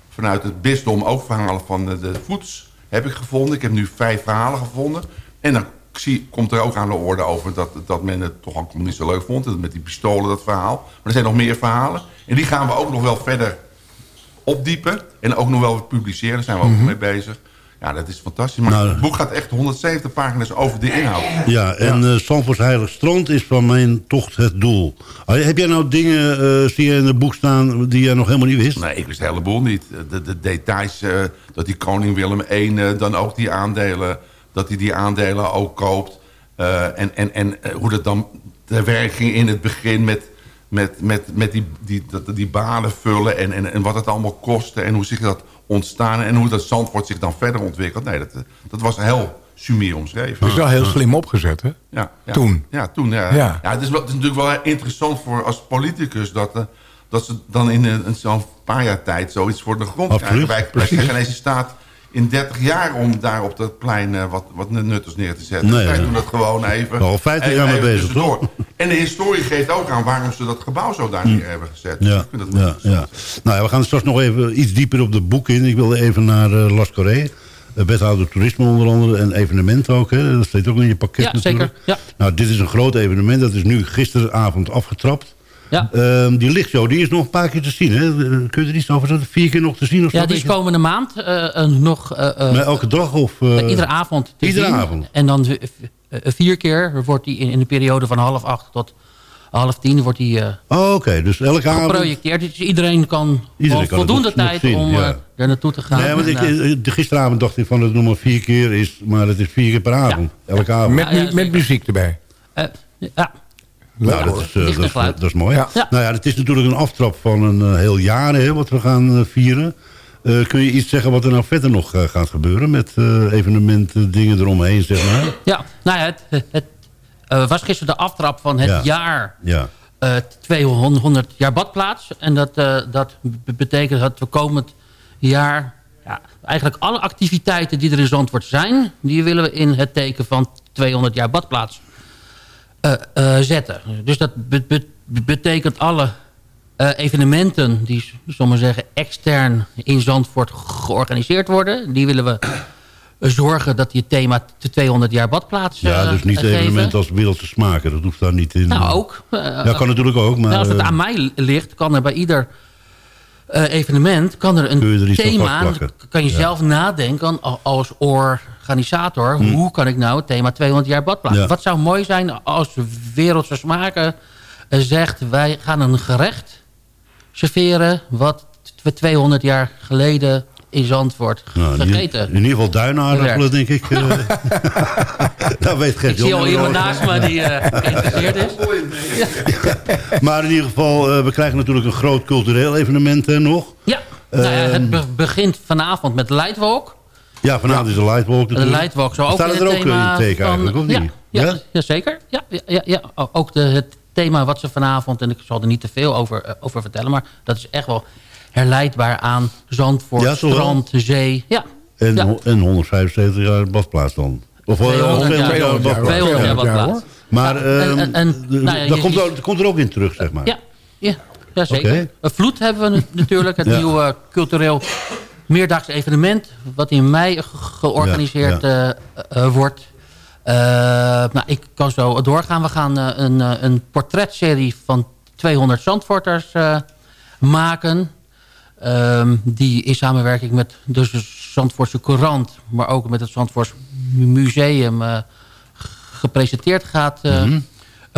vanuit het bisdom ook verhalen van de, de voets heb ik gevonden. Ik heb nu vijf verhalen gevonden. En dan zie, komt er ook aan de orde over dat, dat men het toch ook niet zo leuk vond. Dat Met die pistolen, dat verhaal. Maar er zijn nog meer verhalen. En die gaan we ook nog wel verder opdiepen. En ook nog wel publiceren. Daar zijn we ook mee bezig. Ja, dat is fantastisch. Maar Nou, het boek gaat echt 170 pagina's over de inhoud. Ja, en eh Zandvoorts Heilig Strand is van mijn tocht het doel. Ah, Heb jij nou dingen, eh, zie je in het boek staan, die jij nog helemaal niet wist? Nee, ik wist een heleboel niet. De, de details, eh, dat die koning Willem I eh, dan ook die aandelen... dat hij die aandelen ook koopt. Eh, en en, en eh, hoe dat dan te werk ging in het begin met met, met, met die, die, dat- die banen vullen en, en, en wat het allemaal kostte... en hoe zich dat ontstaan en hoe dat Zandvoort zich dan verder ontwikkelt. Nee, dat, dat was heel sumier omschreven. Het is wel heel slim opgezet, hè? Ja, ja. Toen. Ja, toen, ja. Ja. ja. het, is wel, het is natuurlijk wel interessant voor als politicus... dat, eh, dat ze dan in een, zo'n paar jaar tijd zoiets voor de grond Absoluut, krijgen. Wij, ineens staat in 30 jaar om daar op dat plein eh, wat, wat nutters neer te zetten. Nee, Wij ja. doen dat gewoon even. Al 50 even- jaar mee bezig, tussendoor. toch? En de historie geeft ook aan waarom ze dat gebouw zo daar neer hebben gezet. Dus Ja, ik vind dat wel ja, ja. Nou ja, we gaan straks nog even iets dieper op de boek in. Ik wilde even naar eh Las Corée. Eh, Wethouder toerisme onder andere en evenementen ook. Hè? Dat staat ook in je pakket Ja, natuurlijk. zeker, ja. Nou, dit is een groot evenement. Dat is nu gisteravond afgetrapt. Ja. Ehm, die lichtshow die is nog een paar keer te zien. Hè? Eh, Kun je er iets over zeggen? Vier keer nog te zien? Of Ja, zo, die is komende maand eh, nog... eh, eh, Maar elke dag? Of, eh, iedere avond te Iedere zien. avond? En dan vier keer wordt die in, in de periode van half acht tot half tien wordt die eh, Oh, oké. Dus elke avond... geprojecteerd. Dus iedereen kan, Iedereen voldoende tijd zien, om ja. er naartoe te gaan. Nee, want ik, de gisteravond dacht ik van dat het nog maar vier keer is. Maar het is vier keer per avond. Elke avond. Met, met muziek erbij. eh, Nou, dat is, Licht en dat, is, geluid. dat is mooi. Ja. Nou ja, het is natuurlijk een aftrap van een eh, heel jaar hè, wat we gaan eh, vieren. Eh, kun je iets zeggen wat er nou verder nog gaat gebeuren met eh, evenementen, dingen eromheen, zeg maar? Ja, nou ja, het, het eh, was gisteren de aftrap van het Ja. jaar Ja. eh 200 jaar badplaats. En dat, eh, dat betekent dat we komend jaar... Ja, eigenlijk alle activiteiten die er in Zandvoort zijn... die willen we in het teken van 200 jaar badplaats zetten. Dus dat be- be- betekent alle eh, evenementen... die, maar zeggen, extern in Zandvoort georganiseerd worden... die willen we zorgen dat die thema de 200 jaar badplaats Ja, eh, dus niet geven. evenementen als wereldse smaken. Dat hoeft daar niet in. Nou, eh, ook. Eh, ja, kan natuurlijk ook. Maar, nou, als het eh, aan mij ligt, kan er bij ieder eh, evenement... kan er een je er thema... kan je Ja. zelf nadenken als organisator... Hm. hoe kan ik nou het thema 200 jaar badplaats... Ja. Wat zou mooi zijn als Wereldse Smaken eh, zegt... wij gaan een gerecht serveren... wat we 200 jaar geleden in Zandvoort nou, in, gegeten in ieder geval duinaardappelen, denk ik. eh. Daar weet Gert Ik zie al iemand naast me die eh, geïnteresseerd is. Maar in ieder geval, eh, we krijgen natuurlijk een groot cultureel evenement hè, nog. Ja, nou ja, Ehm, het be- begint vanavond met Lightwalk. Ja, vanavond is de Lightwalk De natuurlijk. Lightwalk zou ook Staat in het er ook eh, in het teken van- eigenlijk, of ja, niet? Ja, ja, zeker. Ja, ja, ja, Ook de, het thema wat ze vanavond, en ik zal er niet te veel over, eh, over vertellen... maar dat is echt wel herleidbaar aan Zandvoort, Ja, strand, zee. Ja, En, Ja. ho- en 175 jaar badplaats dan. Of eh, 200 jaar. 200 badplaats. 200 jaar Ja. badplaats. Maar dat komt, er ook in terug, zeg maar. ja, ja, ja zeker. Een vloed hebben we natuurlijk, het Ja. nieuwe cultureel meerdaags evenement... wat in mei ge- georganiseerd Ja, eh, eh, wordt... Eh, nou, ik kan zo doorgaan. We gaan eh, een, eh, een portretserie van 200 Zandvoorters eh, maken. Ehm, die in samenwerking met de Zandvoortse Courant... maar ook met het Zandvoorts Museum eh, gepresenteerd gaat eh, Mhm.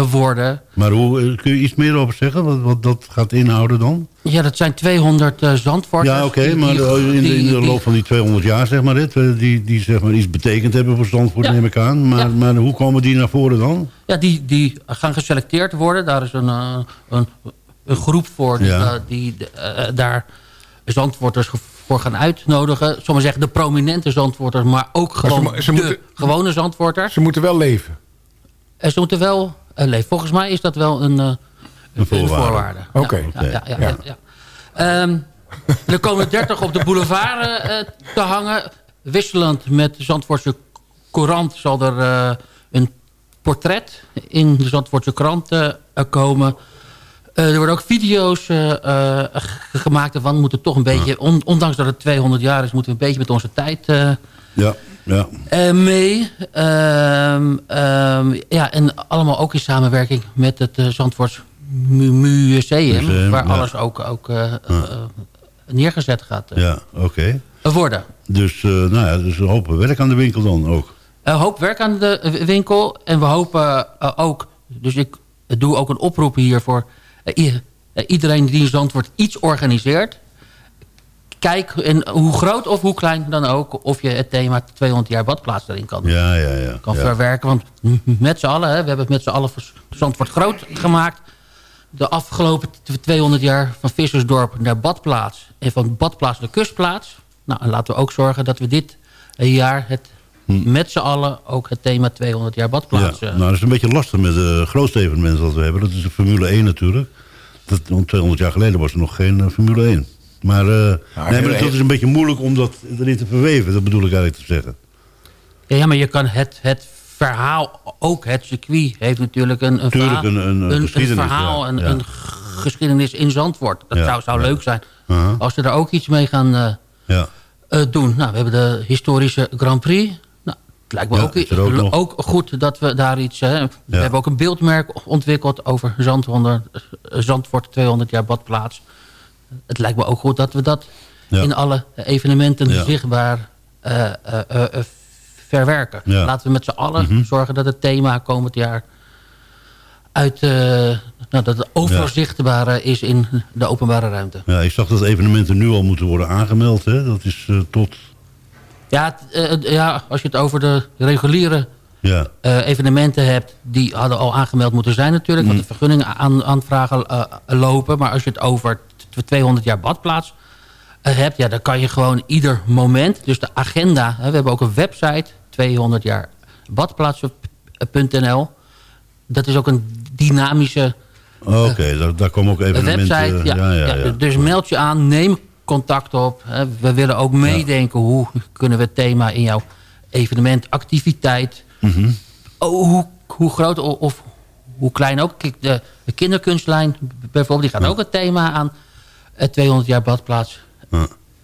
worden. Maar hoe, eh, kun je iets meer over zeggen? Wat, wat dat gaat inhouden dan? Ja, dat zijn 200 eh Zandvoorters. Ja, oké, maar die- in, de- in de die- die- loop van die 200 jaar, zeg maar, dit, die, die zeg maar iets betekend hebben voor Zandvoort, Ja. neem ik aan. Maar, maar hoe komen die naar voren dan? Ja, die, die gaan geselecteerd worden. Daar is een, een, een groep voor die, Ja. die daar Zandvoorters ge- voor gaan uitnodigen. Maar zeggen, de prominente Zandvoorters, maar ook gewoon ze de moeten- gewone Zandvoorters. Ze moeten wel leven. En ze moeten wel eh, leven. Volgens mij is dat wel een, eh, een, een voorwaarde. voorwaarde. Oké. Ja, ja, ja, ja, ja. Ehm, er komen 30 op de boulevard eh, te hangen. Wisselend met de Zandvoortse Courant zal er eh, een portret in de Zandvoortse krant eh, komen. Eh, er worden ook video's eh, eh, gemaakt ervan. We moeten toch een beetje, on- ondanks dat het 200 jaar is... moeten we een beetje met onze tijd Ja, ja. mee. Ehm, ehm, ja, en allemaal ook in samenwerking met het uh, Zandvoorts Mu- Museum... Museum, waar ja. alles ook, ook eh, neergezet gaat Ja, oké. worden. Dus, eh, nou ja, dus een hoop werk aan de winkel dan ook. Een hoop werk aan de winkel. En we hopen ook... Dus ik doe ook een oproep hier eh, eh, iedereen die in Zandvoort iets organiseert. Kijk, en hoe groot of hoe klein dan ook... of je het thema 200 jaar badplaats erin kan, Ja, ja, ja. kan verwerken. Want met z'n allen, hè, we hebben het met z'n allen voor Zandvoort groot gemaakt. de afgelopen 200 jaar van Vissersdorp naar Badplaats... en van Badplaats naar Kustplaats. Nou, en laten we ook zorgen dat we dit jaar het, met z'n allen... ook het thema 200 jaar Badplaats... Ja, eh, nou, dat is een beetje lastig met de grootste evenementen dat we hebben. Dat is de Formule 1 natuurlijk. Dat, want 200 jaar geleden was er nog geen eh, Formule 1. Maar, eh, nee, maar dat is een beetje moeilijk om dat erin te verweven. Dat bedoel ik eigenlijk te zeggen. Ja, ja, maar je kan het, het verhaal, ook het circuit, heeft natuurlijk een, een, Tuurlijk, verhaal, een- een, geschiedenis, verhaal, ja. een, Ja. een geschiedenis in Zandvoort. Dat Ja, zou, zou ja. leuk zijn Aha. als we daar ook iets mee gaan eh, Ja. eh, doen. Nou, we hebben de historische Grand Prix. Het lijkt me Ja, ook, goed dat we daar iets... Hè, we hebben ook een beeldmerk ontwikkeld over Zandvoort, Zandvoort 200 jaar badplaats. Het lijkt me ook goed dat we dat Ja. in alle evenementen zichtbaar eh, eh, eh, eh, verwerken. Laten we met z'n allen Mhm. zorgen dat het thema komend jaar uit, eh, nou, dat het overzichtbare is in de openbare ruimte. Ja, ik zag dat evenementen nu al moeten worden aangemeld. Hè? Dat is eh, tot... Ja, het, eh, ja, als je het over de reguliere Ja. eh, evenementen hebt... die hadden al aangemeld moeten zijn natuurlijk... want de vergunningen aan, aanvragen eh, lopen. Maar als je het over t- 200 jaar badplaats hebt... ja, dan kan je gewoon ieder moment... dus de agenda, hè, we hebben ook een website... 200 jaar badplaatsen.nl. Dat is ook een dynamische Oké, daar, daar komen ook evenementen... website. Ja. Dus meld je aan, neem contact op. Hè. We willen ook meedenken hoe kunnen we het thema in jouw evenement, activiteit... Mhm. oh, hoe, hoe groot of hoe klein ook. Kijk, de, de kinderkunstlijn bijvoorbeeld, die gaat ook het thema aan het 200 jaar badplaats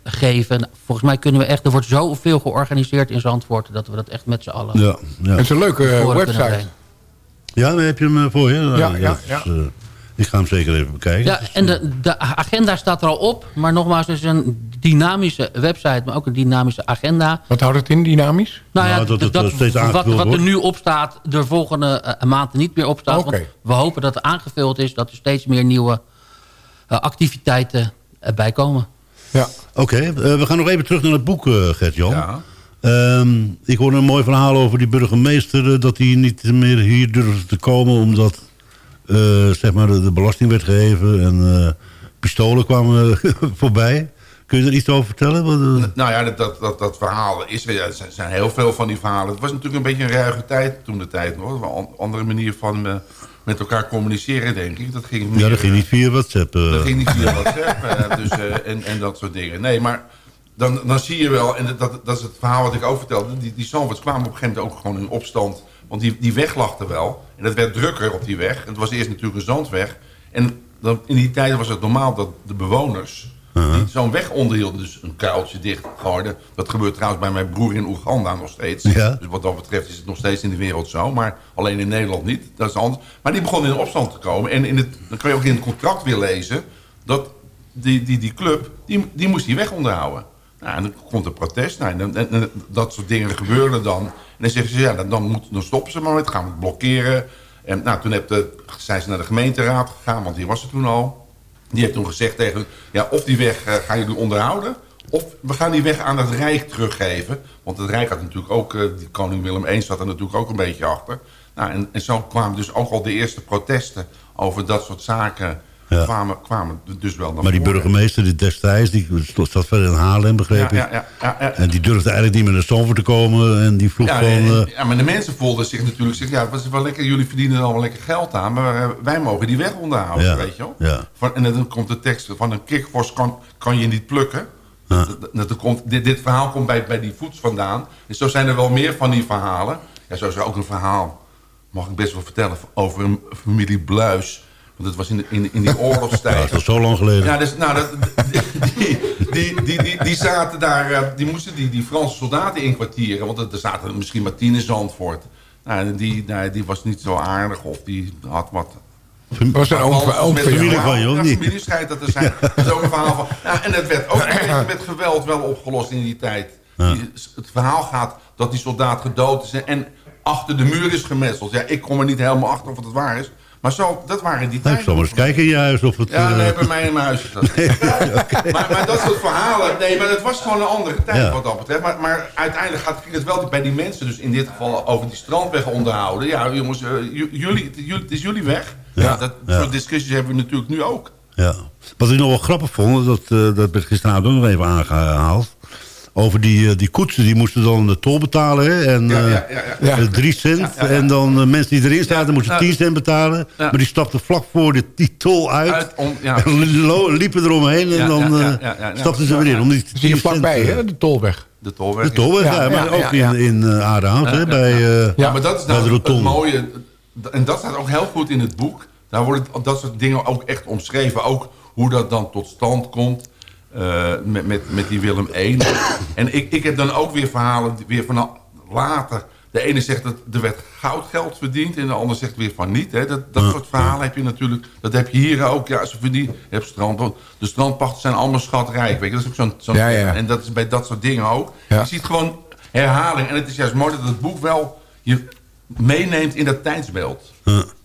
geven. Volgens mij kunnen we echt, er wordt zoveel georganiseerd in Zandvoort... dat we dat echt met z'n allen... Ja, ja. Het is een leuke eh, website. Ja, dan heb je hem eh, voor je. Ja, ja, eh, ik ga hem zeker even bekijken. Ja, en de, de agenda staat er al op. Maar nogmaals, het is een dynamische website, maar ook een dynamische agenda. Wat houdt het in, dynamisch? Nou ja, Nou, dat dat, steeds wat, wat er nu op staat, de volgende eh, maand niet meer op staat. Want we hopen dat het aangevuld is, dat er steeds meer nieuwe eh, activiteiten eh, bij komen. Ja. Oké, eh, we gaan nog even terug naar het boek, Gert-Jan. Ehm, ik hoorde een mooi verhaal over die burgemeester... dat hij niet meer hier durfde te komen... omdat zeg maar de, de belasting werd geheven... en eh, pistolen kwamen voorbij. Kun je er iets over vertellen? Eh, Nou ja, dat, dat, dat, dat verhaal is weer. Er zijn, zijn heel veel van die verhalen. Het was natuurlijk een beetje een ruige tijd toen de tijd nog. Een an- andere manier van eh, met elkaar communiceren, denk ik. Dat ging meer, ja, dat ging niet via WhatsApp. eh. Dat ging niet via WhatsApp eh, dus, eh, en, en dat soort dingen. Nee, maar dan, dan zie je wel, en dat- dat, dat is het verhaal wat ik ook vertelde... die, die Zandvoorts kwamen op een gegeven moment ook gewoon in opstand. Want die, die weg lag er wel. En dat werd drukker op die weg. Het was eerst natuurlijk een zandweg. En dan, in die tijd was het normaal dat de bewoners... die zo'n weg onderhielden, dus een kuiltje dicht gooiden. Dat gebeurt trouwens bij mijn broer in Oeganda nog steeds. Ja. Dus wat dat betreft is het nog steeds in de wereld zo. Maar alleen in Nederland niet. Dat is anders. Maar die begonnen in opstand te komen. En in het, dan kan je ook in het contract weer lezen... dat die, die, die club, die, die moest die weg onderhouden. Nou, en dan komt er protest. Nou, en, en- dat soort dingen gebeuren dan. En dan zeggen ze, ja, dan, dan, moet, dan stoppen ze maar met. gaan we het blokkeren. En nou, toen zijn ze naar de gemeenteraad gegaan, want die was er toen al. Die heeft toen gezegd tegen ja, of die weg eh, gaan jullie onderhouden... of we gaan die weg aan het Rijk teruggeven. Want het Rijk had natuurlijk ook, eh, koning Willem I zat er natuurlijk ook een beetje achter. Nou, en, en zo kwamen dus ook al de eerste protesten over dat soort zaken... Ja. Kwamen, kwamen dus wel naar maar die burgemeester die destijds, die stond- zat verder in Haarlem, begreep ik. ja, ja. En die durfde eigenlijk niet meer naar Stonver te komen. En die vroeg gewoon... eh, ja, maar de mensen voelden zich natuurlijk... Zich, ja, het is wel lekker, jullie verdienen er allemaal lekker geld aan... maar eh, wij mogen die weg onderhouden, weet je wel. ja. Van, en dan komt de tekst van een kikvors kan, kan je niet plukken. Dat, dat, dat komt, dit, dit verhaal komt bij, bij die voets vandaan. En zo zijn er wel meer van die verhalen. Ja, zo is er ook een verhaal, mag ik best wel vertellen... over een familie Bluis... Want het was in, de, in, in die oorlogstijd. Ja, dat is al zo lang geleden. Ja, dus, nou, dat, die, die, die, die, die zaten daar, eh, die moesten die, die Franse soldaten inkwartieren. Want er er zaten misschien maar tien in Zandvoort. Nou, die, nou, die was niet zo aardig of die had wat... Was jou? een Familie van je, of Ja, niet? dat te zijn. Dat is ook een verhaal van... Nou, en dat werd ook met geweld wel opgelost in die tijd. Die- het verhaal gaat dat die soldaat gedood is en achter de muur is gemetseld. Ja, ik kom er niet helemaal achter of het waar is. Maar zo, dat waren die nou, ik tijden. zal maar eens kijken in je huis of het... Ja, eh, nee, bij mij in mijn huis is dat. maar, maar dat soort verhalen, nee, maar het was gewoon een andere tijd Ja. wat dat betreft. Maar, maar uiteindelijk gaat, ging het wel bij die mensen, dus in dit geval over die strandweg onderhouden. Ja, jongens, eh, jullie, het, is jullie weg. Ja, dat Ja. soort discussies hebben we natuurlijk nu ook. Ja. Wat ik nog wel grappig vond, dat, eh, dat werd gisteravond nog even aangehaald. Over die, eh, die koetsen, die moesten dan de tol betalen. Hè? En Ja, ja, eh, ja, ja. eh, drie cent. Ja, ja, ja. En dan mensen die erin zaten, moesten ja. 10 cent betalen. Ja. Maar die stapten vlak voor de, die tol uit. Uit om- ja. En liepen eromheen. En Ja, dan ja, ja, eh, ja, ja, ja. stapten ze Ja, weer in. Om die Zie je 10 cent, vlakbij, hè? De tolweg. De tolweg. De tolweg, ja. Ja, maar ja, ook ja, in, in uh, hè, bij, eh, Ja, maar dat is nou het mooie. En dat staat ook heel goed in het boek. Daar worden dat soort dingen ook echt omschreven. Ook hoe dat dan tot stand komt. Eh, met, met, met die Willem I. en ik, ik heb dan ook weer verhalen weer van later. De ene zegt dat er werd goudgeld verdiend. En de ander zegt weer van niet. Hè. Dat, dat soort verhalen heb je natuurlijk. Dat heb je hier ook. Ja, ze verdienen. Je hebt strand, de strandpachten zijn allemaal schatrijk. Weet je. Dat is ook zo'n... Ja, ja. En dat is bij dat soort dingen ook. Ja. Je ziet gewoon herhaling. En het is juist mooi dat het boek wel je meeneemt in dat tijdsbeeld.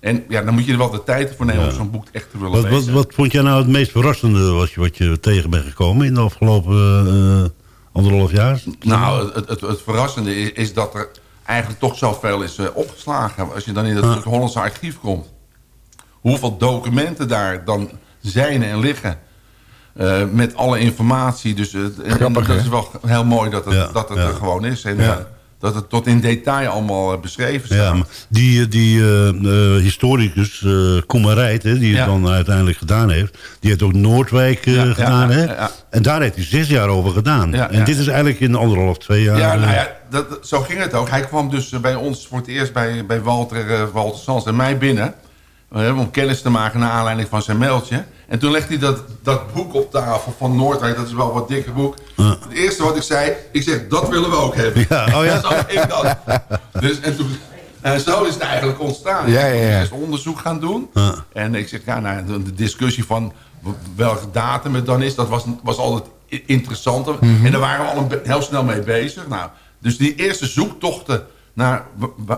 En ja, dan moet je er wel de tijd voor nemen om zo'n boek echt te willen Wat, wat, lezen. wat vond jij nou het meest verrassende wat je, wat je tegen bent gekomen in de afgelopen eh, anderhalf jaar? Nou, het, het, het verrassende is, is dat er eigenlijk toch zoveel is eh, opgeslagen. Als je dan in het, Hollandse archief komt. Hoeveel documenten daar dan zijn en liggen. eh, met alle informatie. Dus het- Grappig, dat is wel heel mooi dat het, Ja, dat het er gewoon is. En dat het tot in detail allemaal eh, beschreven staat. Ja, maar die, eh, die eh, historicus uh, Koemerijt, hè, die het Ja. dan uiteindelijk gedaan heeft... die heeft ook Noordwijk Ja, gedaan, ja, hè? En daar heeft hij zes jaar over gedaan. En dit is eigenlijk in anderhalf, twee jaar... Ja, nou ja, dat, zo ging het ook. Hij kwam dus bij ons voor het eerst bij, bij Walter, Walter Sans en mij binnen. Om kennis te maken naar aanleiding van zijn mailtje. En toen legde hij dat, dat boek op tafel van Noordwijk. Dat is wel wat dikker boek. Het eerste wat ik zei, ik zeg, dat willen we ook hebben. Ja, oh ja? zo ging dat. Dus, en, toen, en zo is het eigenlijk ontstaan. Ja, ja, ja. Onderzoek gaan doen. Ja. En ik zeg, ja, nou, de, discussie van welke datum het dan is... dat was, was altijd interessanter. Mhm. En daar waren we al een heel snel mee bezig. Nou, dus die eerste zoektochten naar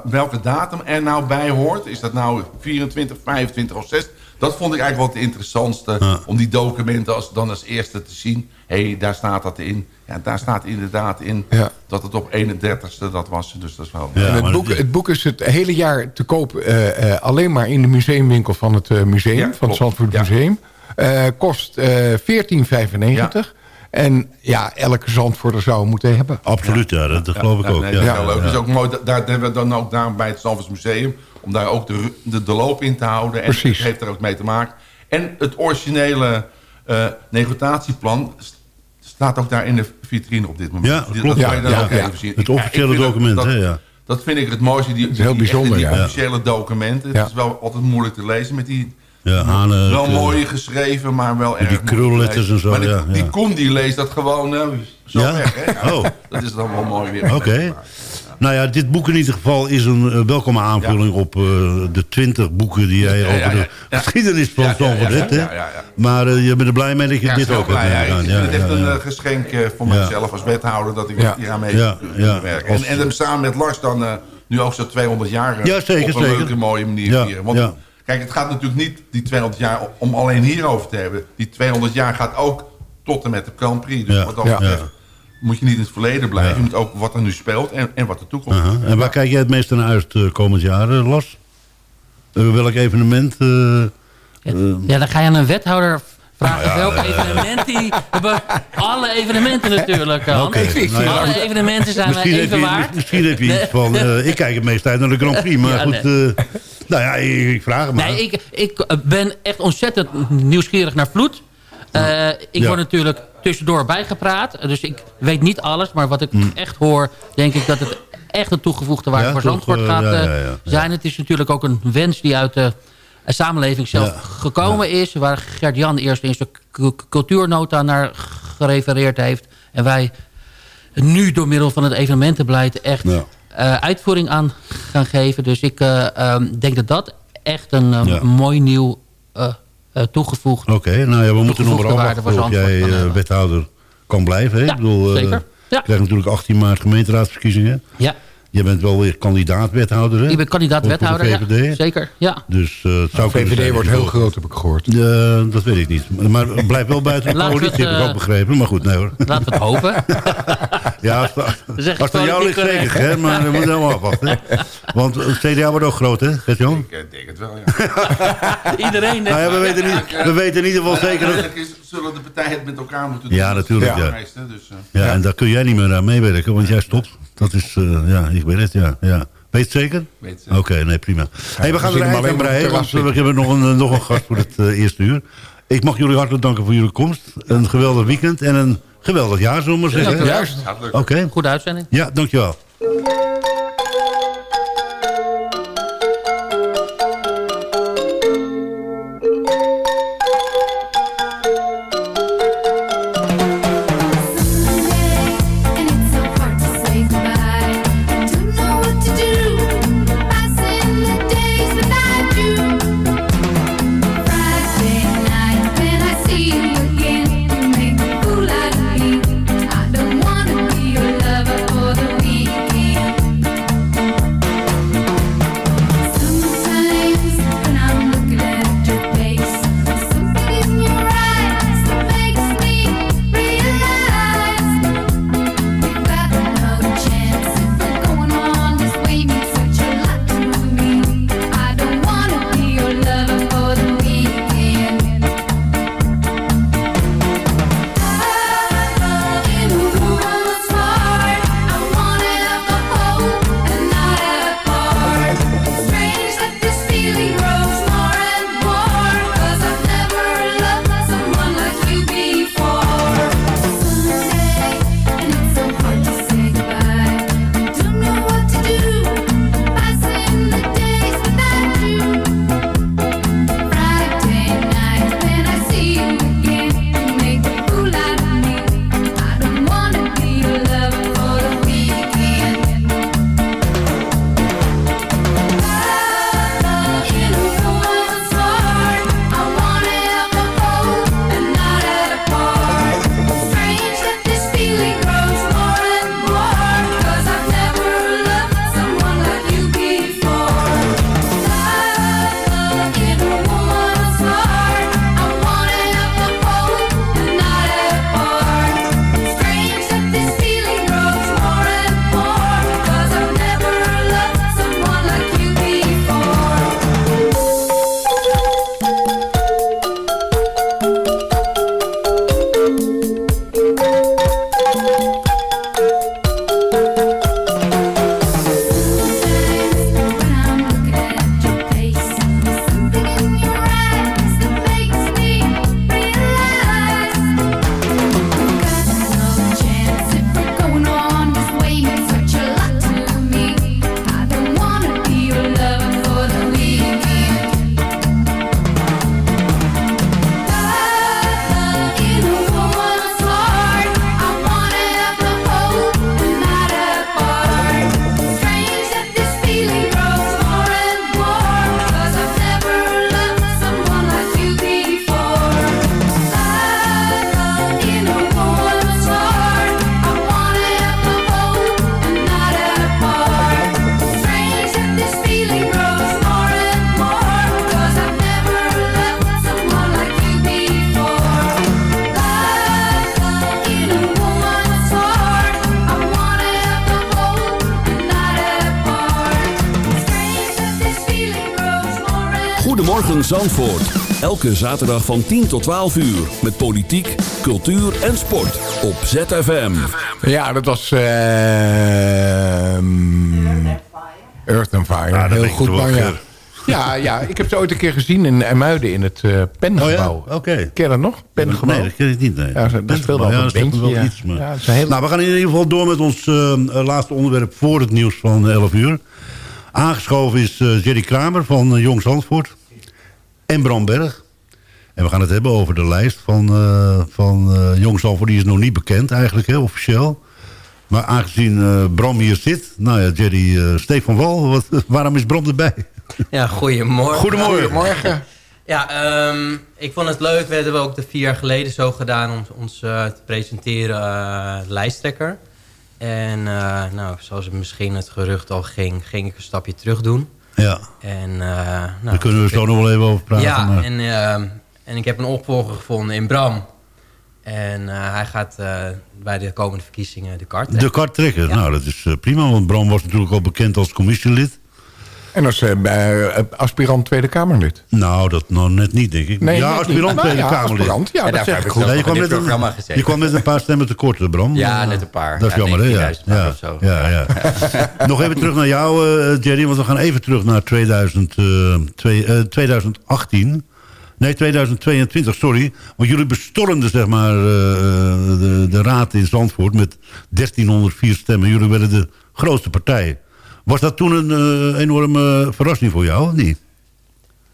welke datum er nou bij hoort... is dat nou 24, 25 of 6... dat vond ik eigenlijk wel het interessantste... om die documenten als, dan als eerste te zien. Hé, hey, daar staat dat in. Ja, daar staat inderdaad in Ja. dat het op 31ste dat was. Dus dat is wel... Ja, het, boek, het- boek is het hele jaar te koop eh, eh, alleen maar in de museumwinkel van het eh, museum, Ja, van het. Zandvoort Ja. Museum. Eh, kost eh 14,95. En ja, elke Zandvoorter zou moeten hebben. Absoluut, ja, dat, dat geloof ik ook. nee, ja. dat is heel Ja, leuk. ja. Het is ook mooi, da- daar hebben we dan ook daar bij het Stamfors Museum... om daar ook de, de, de loop in te houden. En Precies. het heeft er ook mee te maken. En het originele eh, negociatieplan st- staat ook daar in de vitrine op dit moment. Ja, klopt. Dat kan je dan Ja, ook ja. even zien. Het officiële document, dat, hè, ja. Dat vind ik het mooiste. Die, is heel die- bijzonder, echt Die ja. officiële documenten. Ja. Het is wel altijd moeilijk te lezen met die... Ja, Hane, wel eh, mooi geschreven, maar wel erg die krulletters en zo, Maar die, ja, die. Koen die leest dat gewoon eh, zo Ja? weg. Hè? Ja, Oh. Dat is dan wel mooi weer. Oké. Nou ja, dit boek in ieder geval is een eh, welkome aanvulling op eh, de twintig boeken die jij over de ja, ja. geschiedenis van Ja, ja, Zandvoort ja, hebt. hè? ja, ja, ja. Maar je bent er blij mee dat je Ja, dit ook hebt blij, ja. Ik meegedaan. vind Ja, het echt ja, een geschenk voor Ja. mijzelf als wethouder dat ik Ja. hier aan mee Ja, werken. En, en hem samen met Lars dan nu ook zo 200 jaar Ja, zeker, op een zeker. leuke mooie manier Ja, vieren. Want ja. Kijk, het gaat natuurlijk niet die 200 jaar om alleen hierover te hebben. Die 200 jaar gaat ook tot en met de Grand Prix. Dus Ja, wat dat ja. betreft moet je niet in het verleden blijven. Ja. Je moet ook wat er nu speelt en, en wat de toekomst is. En waar kijk jij het meeste naar uit uh, komend jaar, uh, Las? Uh, welk evenement? Uh, ja, dan ga je aan een wethouder vragen Nou ja, welke evenementen die... Alle evenementen natuurlijk. Okay, nou ja, Alle evenementen zijn misschien even je, waard. Misschien heb je iets van... Uh, ik kijk het meest uit naar de Grand Prix. Maar goed, nee. uh, nou ja, ik, ik vraag het maar. Nee, ik, ik ben echt ontzettend nieuwsgierig naar Vloed. Uh, ik Ja. word natuurlijk tussendoor bijgepraat. Dus ik weet niet alles. Maar wat ik echt hoor, denk ik dat het echt een toegevoegde waarde. Ja, voor Zandvoort gaat uh, ja. zijn. Het is natuurlijk ook een wens die uit de samenleving zelf Ja. gekomen is. Waar Gert-Jan eerst in zijn cu- cultuurnota naar gerefereerd heeft. En wij nu door middel van het evenementenbeleid echt Ja. uh, uitvoering aan gaan geven. Dus ik uh, um, denk dat dat echt een um, Ja. mooi nieuw uh, toegevoegd... Oké, nou ja, we moeten nog maar afwachten of jij wethouder kan blijven. Hè? Ik bedoel, zeker. Ja. Je krijgt natuurlijk 18 maart gemeenteraadsverkiezingen. Ja, Je bent wel weer kandidaat-wethouder, hè? ik ben kandidaat Voor- voor de wethouder. Ja, VVD. zeker, ja. Dus uh, het zou kunnen VVD zijn wordt heel groot, heb ik gehoord. Ja, dat weet ik niet. Maar blijf wel buiten de coalitie, het, heb ik eh, ook begrepen. Maar goed, nee hoor. Laten we het hopen. Ja, als, het aan jou ligt zeker, hè? Maar we moeten helemaal afwachten. hè. Want het CDA wordt ook groot, hè, Gert-Jan? Ik eh, denk het wel, ja. Iedereen Nou ja, we weten, niet, we weten in ieder geval zeker... dat- Uiteindelijk is, zullen de partijen het met elkaar moeten doen. Ja, natuurlijk, ja. belangrijkste, Dus, eh, Ja, en daar kun jij niet meer aan meewerken, want jij stopt. Dat is, eh, ja, ik weet het, ja. ja. Weet het zeker? Weet Oké, nee, prima. hey, we gaan er eind aan breien, want we hebben nog een, eh, nog een gast voor het eh, eerste uur. Ik mag jullie hartelijk danken voor jullie komst. Een geweldig weekend en een geweldig jaar, zullen we maar zeggen. Ja, Juist. Oké. Goede uitzending. Ja, dankjewel. Goedemorgen Zandvoort. Elke zaterdag van 10 tot 12 uur. Met politiek, cultuur en sport. Op ZFM. Ja, dat was... ehm, Earth and Fire. Ja, dat Heel goed. ja. Ja, ja, ik heb ze ooit een keer gezien in IJmuiden in het eh pengebouw. Oh ja? Oké. Ken je dat nog? Pengebouw? Nee, dat ken ik niet. Nee. Ja, daar speelde al ja, een dat wel ja. iets. Maar... Ja, het is een heel- Nou, we gaan in ieder geval door met ons eh, eh, laatste onderwerp voor het nieuws van 11 uur. Aangeschoven is eh, Jerry Kramer van eh, Jong Zandvoort en Bram Berg. En we gaan het hebben over de lijst van, eh van eh, Jong Zandvoort. Die is nog niet bekend eigenlijk, hè, officieel. Maar aangezien eh, Bram hier zit... Nou ja, Jerry, eh steek van wal. Wat, waarom is Bram erbij? Ja, goedemorgen. Goedemorgen. Goedemorgen. Ja, ehm, ik vond het leuk. We hebben we ook de vier jaar geleden zo gedaan om ons eh, te presenteren, lijsttrekker. En eh, nou, zoals het misschien het gerucht al ging, ging ik een stapje terug doen. Ja. En, eh, nou, Daar kunnen we zo nog wel even over praten. Ja, maar- en, ehm, en ik heb een opvolger gevonden in Bram. En eh, hij gaat eh, bij de komende verkiezingen de kart De kart trekken, nou dat is eh, prima. Want Bram was natuurlijk al bekend als commissielid. En als eh, bij, eh, aspirant Tweede Kamerlid. Nou, dat nou net niet, denk ik. Nee, ja, aspirant niet. Tweede Nou ja, Kamerlid. aspirant, ja, dat zeg ik goed. je, kwam met een, programma gezeten. je kwam met een paar stemmen tekort, Bram. Ja, net een paar. Dat is Ja, jammer, hè? Ja. 19.000 paar Ja. zo. Ja, ja. Nog even terug naar jou, eh, Jerry, want we gaan even terug naar 2000, eh, twee- eh, 2018. Nee, 2022, sorry. Want jullie bestormden zeg maar, eh, de, de raad in Zandvoort met 1304 stemmen. Jullie werden de grootste partij. Was dat toen een eh, enorme verrassing voor jou, of niet?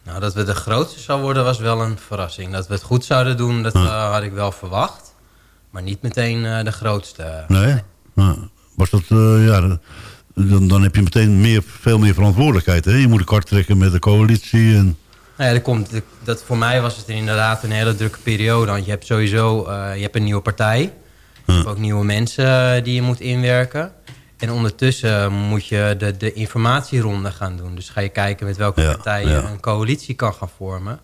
Nou, dat we de grootste zou worden was wel een verrassing. Dat we het goed zouden doen, dat eh, had ik wel verwacht. Maar niet meteen eh, de grootste. Nee? Was dat, ja, dan, dan heb je meteen meer, veel meer verantwoordelijkheid. Hè? Je moet de kart trekken met de coalitie. En... Nou ja, er komt, dat, voor mij was het inderdaad een hele drukke periode. Want je hebt sowieso je hebt een nieuwe partij. Je hebt ook nieuwe mensen die je moet inwerken. En ondertussen moet je de, de informatieronde gaan doen. Dus ga je kijken met welke Ja, partij je ja. een coalitie kan gaan vormen.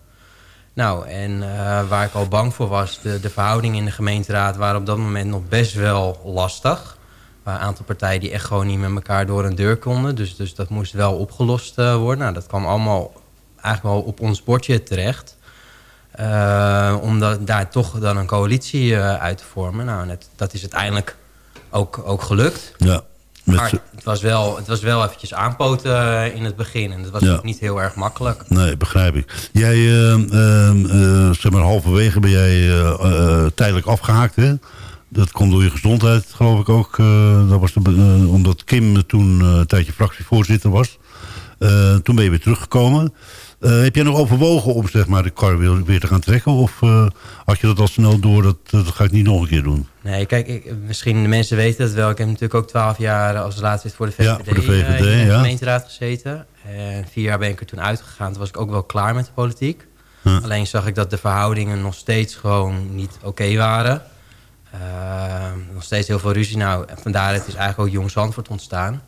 Nou, en eh, waar ik al bang voor was, de, de verhoudingen in de gemeenteraad waren op dat moment nog best wel lastig. Een aantal partijen die echt gewoon niet met elkaar door een deur konden. Dus, dus dat moest wel opgelost eh, worden. Nou, dat kwam allemaal eigenlijk wel op ons bordje terecht. Eh, om da- daar toch dan een coalitie uit te vormen. Nou, en het- dat is uiteindelijk ook, ook gelukt. Ja, Maar het was, wel, het was wel eventjes aanpoten eh, in het begin. En dat was Ja. niet heel erg makkelijk. Nee, begrijp ik. Jij, eh, eh, eh, zeg maar, halverwege ben jij eh, tijdelijk afgehaakt, hè? Dat komt door je gezondheid, geloof ik ook. Dat was de, omdat Kim toen een tijdje fractievoorzitter was. Toen ben je weer teruggekomen. Eh, heb jij nog overwogen om zeg maar, de kar weer, weer te gaan trekken? Of eh, had je dat al snel door, dat, dat ga ik niet nog een keer doen? Nee, kijk, ik, misschien de mensen weten het wel. Ik heb natuurlijk ook twaalf jaar als laatste voor de VVD, Ja, voor de eh, VVD, in de ja. gemeenteraad gezeten. En vier jaar ben ik er toen uitgegaan. Toen was ik ook wel klaar met de politiek. Alleen zag ik dat de verhoudingen nog steeds gewoon niet oké waren. Eh, nog steeds heel veel ruzie. Nou, en vandaar het is eigenlijk ook Jong Zandvoort ontstaan.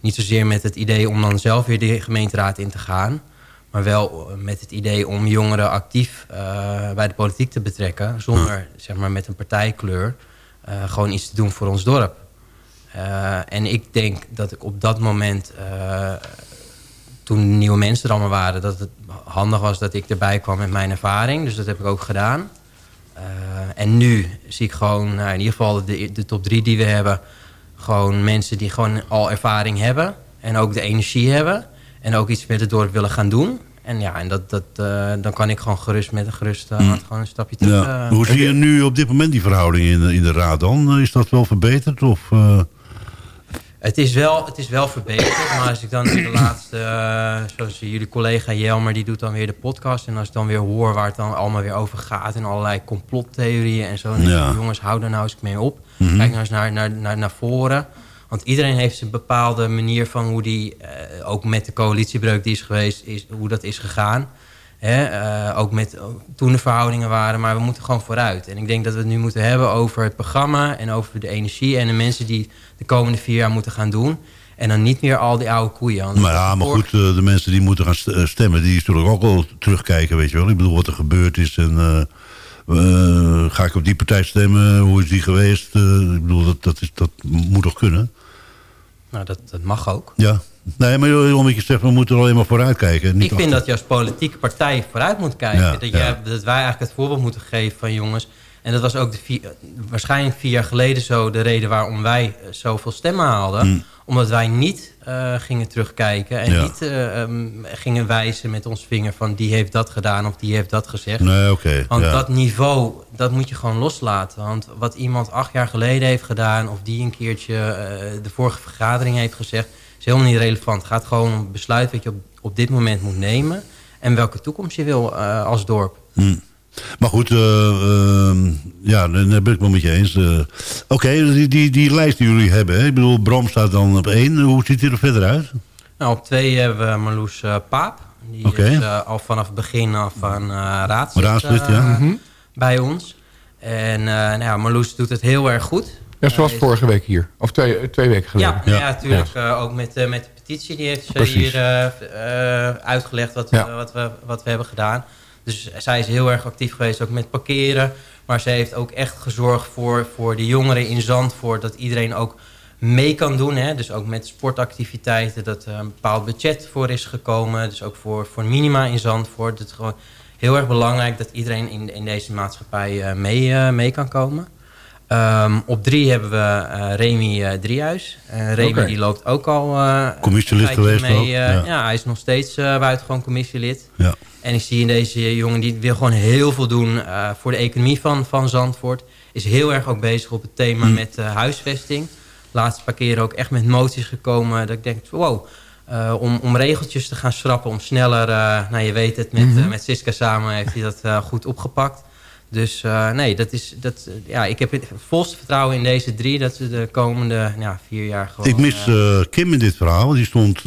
Niet zozeer met het idee om dan zelf weer de gemeenteraad in te gaan. Maar wel met het idee om jongeren actief eh, bij de politiek te betrekken. Zonder, zeg maar, met een partijkleur. eh, gewoon iets te doen voor ons dorp. Eh, en ik denk dat ik op dat moment, toen nieuwe mensen er allemaal waren... dat het handig was dat ik erbij kwam met mijn ervaring. Dus dat heb ik ook gedaan. En nu zie ik gewoon, nou, in ieder geval de, de top drie die we hebben... gewoon mensen die gewoon al ervaring hebben. En ook de energie hebben. En ook iets met het dorp willen gaan doen. En ja, en dat, dat, eh, dan kan ik gewoon gerust met een geruste hart gewoon een stapje terug. Ja. eh, Hoe zie je nu op dit moment die verhouding in, de- in de raad dan? Is dat wel verbeterd? Of, Het is, wel, het is wel verbeterd, maar als ik dan de laatste, zoals jullie collega Jelmer, die doet dan weer de podcast. En als ik dan weer hoor waar het dan allemaal weer over gaat en allerlei complottheorieën en zo. Ik, Ja. jongens, hou daar nou eens mee op. Mhm. Kijk nou eens naar, naar, naar, naar voren. Want iedereen heeft zijn bepaalde manier van hoe die, eh, ook met de coalitiebreuk die is geweest, is, hoe dat is gegaan. Hè, eh, ook met toen de verhoudingen waren, maar we moeten gewoon vooruit. En ik denk dat we het nu moeten hebben over het programma en over de energie en de mensen die de komende vier jaar moeten gaan doen. En dan niet meer al die oude koeien. Maar ja, maar goed, eh, de mensen die moeten gaan st- stemmen... die zullen ook wel terugkijken, weet je wel. Ik bedoel, wat er gebeurd is en... ga ik op die partij stemmen? Hoe is die geweest? Ik bedoel, dat, dat, is, dat moet toch kunnen? Nou, dat, dat mag ook. Ja. Nee, maar omdat je zegt, we moeten er alleen maar vooruit kijken. Niet ik vind dat je als politieke partij vooruit moet kijken. Ja, dat, dat wij eigenlijk het voorbeeld moeten geven van jongens. En dat was ook de vier, waarschijnlijk vier jaar geleden zo de reden waarom wij eh, zoveel stemmen haalden. Mm. Omdat wij niet eh, gingen terugkijken en Ja. niet eh, ehm, gingen wijzen met ons vinger van die heeft dat gedaan of die heeft dat gezegd. Nee, oké. Want ja. dat niveau, dat moet je gewoon loslaten. Want wat iemand acht jaar geleden heeft gedaan... of die een keertje eh, de vorige vergadering heeft gezegd... is helemaal niet relevant. Het gaat gewoon om het besluit wat je op, op dit moment moet nemen... en welke toekomst je wil als dorp. Hm. Maar goed, eh, ehm, ja, daar ben ik wel met je eens. Eh, Oké, die, die, die lijst die jullie hebben, hè? ik bedoel, Bram staat dan op één. Hoe ziet hij er verder uit? Nou, op twee hebben we Marloes eh, Paap. Die Oké. is eh, al vanaf het begin af van eh raadslid, Raadslid, ja. Mhm. bij ons. En eh, nou ja, Marloes doet het heel erg goed. Ja, zoals is- vorige week hier. Of twee, twee weken geleden. Ja, ja. natuurlijk. eh, ook met, eh, met de petitie. Die heeft ze Precies. hier eh, eh, uitgelegd wat, Ja. wat, we, wat we hebben gedaan. Dus zij is heel erg actief geweest, ook met parkeren. Maar zij heeft ook echt gezorgd voor, voor de jongeren in Zandvoort... dat iedereen ook mee kan doen. Hè? Dus ook met sportactiviteiten, dat er een bepaald budget voor is gekomen. Dus ook voor, voor minima in Zandvoort. Het is gewoon heel erg belangrijk dat iedereen in, in deze maatschappij eh, mee, eh, mee kan komen. Ehm, op drie hebben we eh, Remy eh, Driehuis. En Remy die loopt ook al eh, Commissielid geweest ook, eh, ja. ja. hij is nog steeds buitengewoon commissielid. Ja. En ik zie in deze jongen, die wil gewoon heel veel doen voor de economie van, van Zandvoort. Is heel erg ook bezig op het thema Mm. met huisvesting. Laatste paar keren ook echt met moties gekomen. Dat ik denk, wow, om, om regeltjes te gaan schrappen, om sneller, nou je weet het, met, Mhm. met Siska samen heeft hij dat goed opgepakt. Dus eh, nee, dat is, dat, eh, ja, ik heb het volste vertrouwen in deze drie... dat ze de komende ja, vier jaar gewoon... Ik mis eh, Kim in dit verhaal. Die stond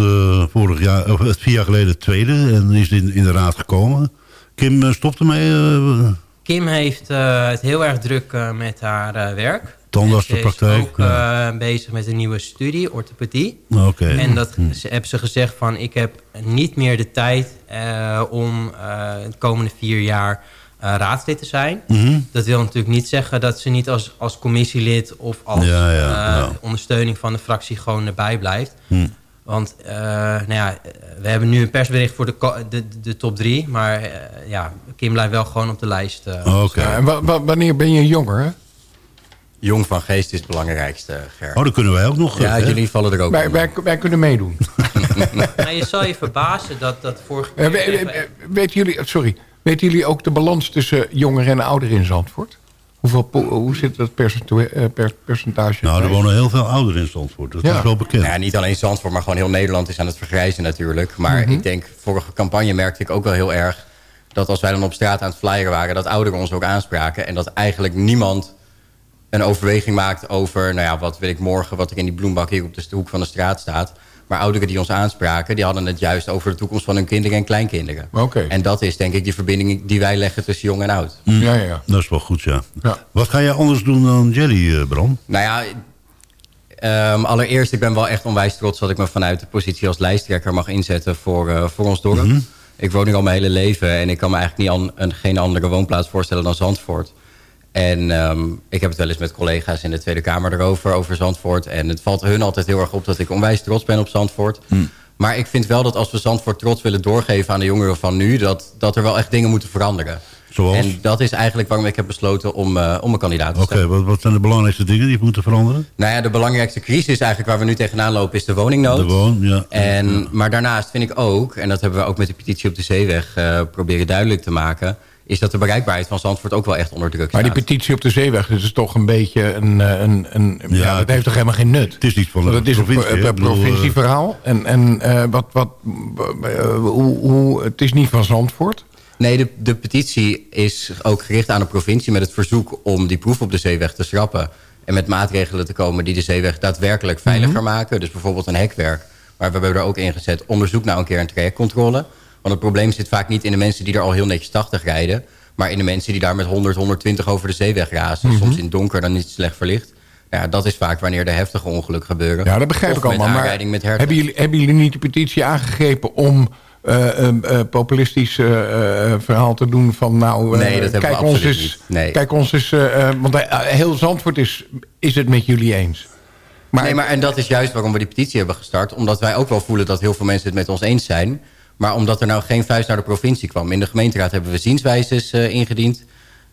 vorig jaar, of, vier jaar geleden tweede en is in, in de raad gekomen. Kim uh, stopte mee. eh, Kim heeft het heel erg druk met haar werk. Tandartsenpraktijk, En Ze is ook bezig met een nieuwe studie, orthopedie. Oké. En dat Hm. ze, hebben ze gezegd van... ik heb niet meer de tijd om de komende vier jaar eh, raadslid te zijn. Mhm. Dat wil natuurlijk niet zeggen dat ze niet als, als commissielid... of als Ja, ja, eh, ja. ondersteuning van de fractie gewoon erbij blijft. Hm. Want eh, nou ja, we hebben nu een persbericht voor de, de, de top drie. Maar ja, Kim blijft wel gewoon op de lijst. eh, Ja, en wa- wa- wanneer ben je jonger? Hè? Jong van geest is het belangrijkste, Ger. Oh, dan kunnen wij ook nog. Ja, hè? jullie vallen er ook Wij, wij, wij kunnen meedoen. Maar je zal je verbazen dat, dat vorige keer... weten jullie, sorry, weten jullie ook de balans tussen jongeren en ouderen in Zandvoort? Hoeveel, hoe zit dat eh, per, percentage? Nou, er wonen heel veel ouderen in Zandvoort. Dat Ja. is wel bekend. Nou ja, niet alleen Zandvoort, maar gewoon heel Nederland is aan het vergrijzen natuurlijk. Maar Mhm. ik denk, vorige campagne merkte ik ook wel heel erg... dat als wij dan op straat aan het flyeren waren... dat ouderen ons ook aanspraken. En dat eigenlijk niemand een overweging maakt over... nou ja, wat wil ik morgen, wat er in die bloembak hier op de hoek van de straat staat. Maar ouderen die ons aanspraken... die hadden het juist over de toekomst van hun kinderen en kleinkinderen. Oké. En dat is denk ik die verbinding die wij leggen tussen jong en oud. Hm. Ja, ja. Dat is wel goed, ja. Ja. Wat ga jij anders doen dan Jerry, eh, Bram? Nou ja, ehm, allereerst, ik ben wel echt onwijs trots... dat ik me vanuit de positie als lijsttrekker mag inzetten voor, eh, voor ons dorp. Mhm. Ik woon hier al mijn hele leven en ik kan me eigenlijk niet an, een, geen andere woonplaats voorstellen dan Zandvoort. En ehm, ik heb het wel eens met collega's in de Tweede Kamer erover, over Zandvoort. En het valt hun altijd heel erg op dat ik onwijs trots ben op Zandvoort. Maar ik vind wel dat als we Zandvoort trots willen doorgeven aan de jongeren van nu... dat, dat er wel echt dingen moeten veranderen. Zoals? En dat is eigenlijk waarom ik heb besloten om, eh, om een kandidaat te Oké, stellen. wat, wat zijn de belangrijkste dingen die moeten veranderen? Nou ja, de belangrijkste crisis eigenlijk waar we nu tegenaan lopen is de woningnood. De woon, ja. En, Maar daarnaast vind ik ook, en dat hebben we ook met de petitie op de zeeweg eh, proberen duidelijk te maken... is dat de bereikbaarheid van Zandvoort ook wel echt onder druk Maar staat. die petitie op de zeeweg, dat is toch een beetje een... eh, een, een ja, Ja, dat het heeft toch helemaal geen nut? Het is niet van de het is een, eh, provincieverhaal. En, en eh, wat, wat, hoe, hoe, het is niet van Zandvoort. Nee, de, de petitie is ook gericht aan de provincie... met het verzoek om die proef op de zeeweg te schrappen... en met maatregelen te komen die de zeeweg daadwerkelijk veiliger Mhm. maken. Dus bijvoorbeeld een hekwerk. Maar we hebben er ook in gezet... onderzoek nou een keer een trajectcontrole. Want het probleem zit vaak niet in de mensen die er al heel netjes 80 rijden... maar in de mensen die daar met 100, 120 over de zeeweg razen. Mhm. Soms in het donker, dan niet slecht verlicht. Ja, dat is vaak wanneer de heftige ongelukken gebeuren. Ja, dat begrijp Of ik allemaal. Maar hebben jullie, hebben jullie niet de petitie aangegrepen om... een eh, populistisch eh, verhaal te doen van nou... Nee, dat hebben we kijk ons niet. Nee. Kijk ons eens... eh, want heel Zandvoort is, is het met jullie eens. Maar, nee, maar en dat is juist waarom we die petitie hebben gestart. Omdat wij ook wel voelen dat heel veel mensen het met ons eens zijn. Maar omdat er nou geen vuist naar de provincie kwam. In de gemeenteraad hebben we zienswijzes eh, ingediend.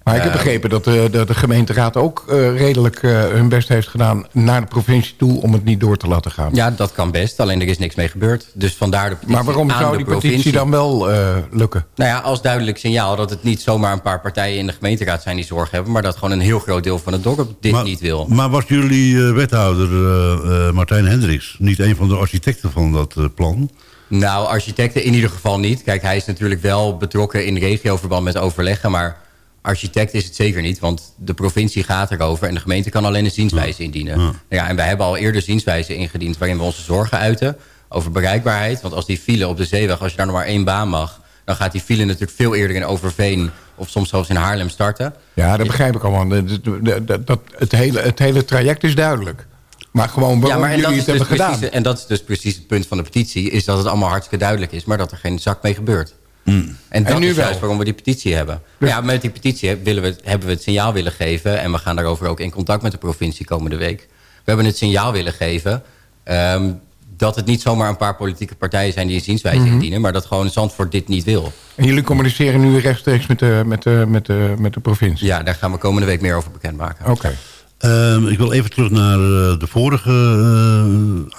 Maar ik heb Eh, begrepen dat de, de, de gemeenteraad ook eh, redelijk eh, hun best heeft gedaan... naar de provincie toe om het niet door te laten gaan. Ja, dat kan best. Alleen er is niks mee gebeurd. Dus vandaar de petitie maar waarom zou die provincie. petitie dan wel eh, lukken? Nou ja, als duidelijk signaal dat het niet zomaar een paar partijen in de gemeenteraad zijn die zorg hebben. Maar dat gewoon een heel groot deel van het dorp dit niet wil. Maar was jullie eh, wethouder eh, eh, Martijn Hendricks niet een van de architecten van dat eh, plan? Nou, architecten in ieder geval niet. Kijk, hij is natuurlijk wel betrokken in regioverband met overleggen. Maar architect is het zeker niet. Want de provincie gaat erover. En de gemeente kan alleen een zienswijze indienen. Ja. Ja, en wij hebben al eerder zienswijzen ingediend... waarin we onze zorgen uiten over bereikbaarheid. Want als die file op de zeeweg, als je daar nog maar één baan mag... dan gaat die file natuurlijk veel eerder in Overveen... of soms zelfs in Haarlem starten. Ja, dat begrijp ik allemaal. De- dat, het, hele, het hele traject is duidelijk. Maar gewoon waarom ja, maar en dat, jullie is het dus hebben gedaan. precies, en dat is dus precies het punt van de petitie... is dat het allemaal hartstikke duidelijk is... maar dat er geen zak mee gebeurt. En dat nu is wel. juist waarom we die petitie hebben. Ja, met die petitie willen we, hebben we het signaal willen geven... en we gaan daarover ook in contact met de provincie komende week. We hebben het signaal willen geven... ehm, dat het niet zomaar een paar politieke partijen zijn die een zienswijze Mhm. indienen... maar dat gewoon Zandvoort dit niet wil. En jullie communiceren nu rechtstreeks met de, met de, met de, met de provincie? Ja, daar gaan we komende week meer over bekendmaken. Oké. Ehm, ik wil even terug naar eh, de vorige eh,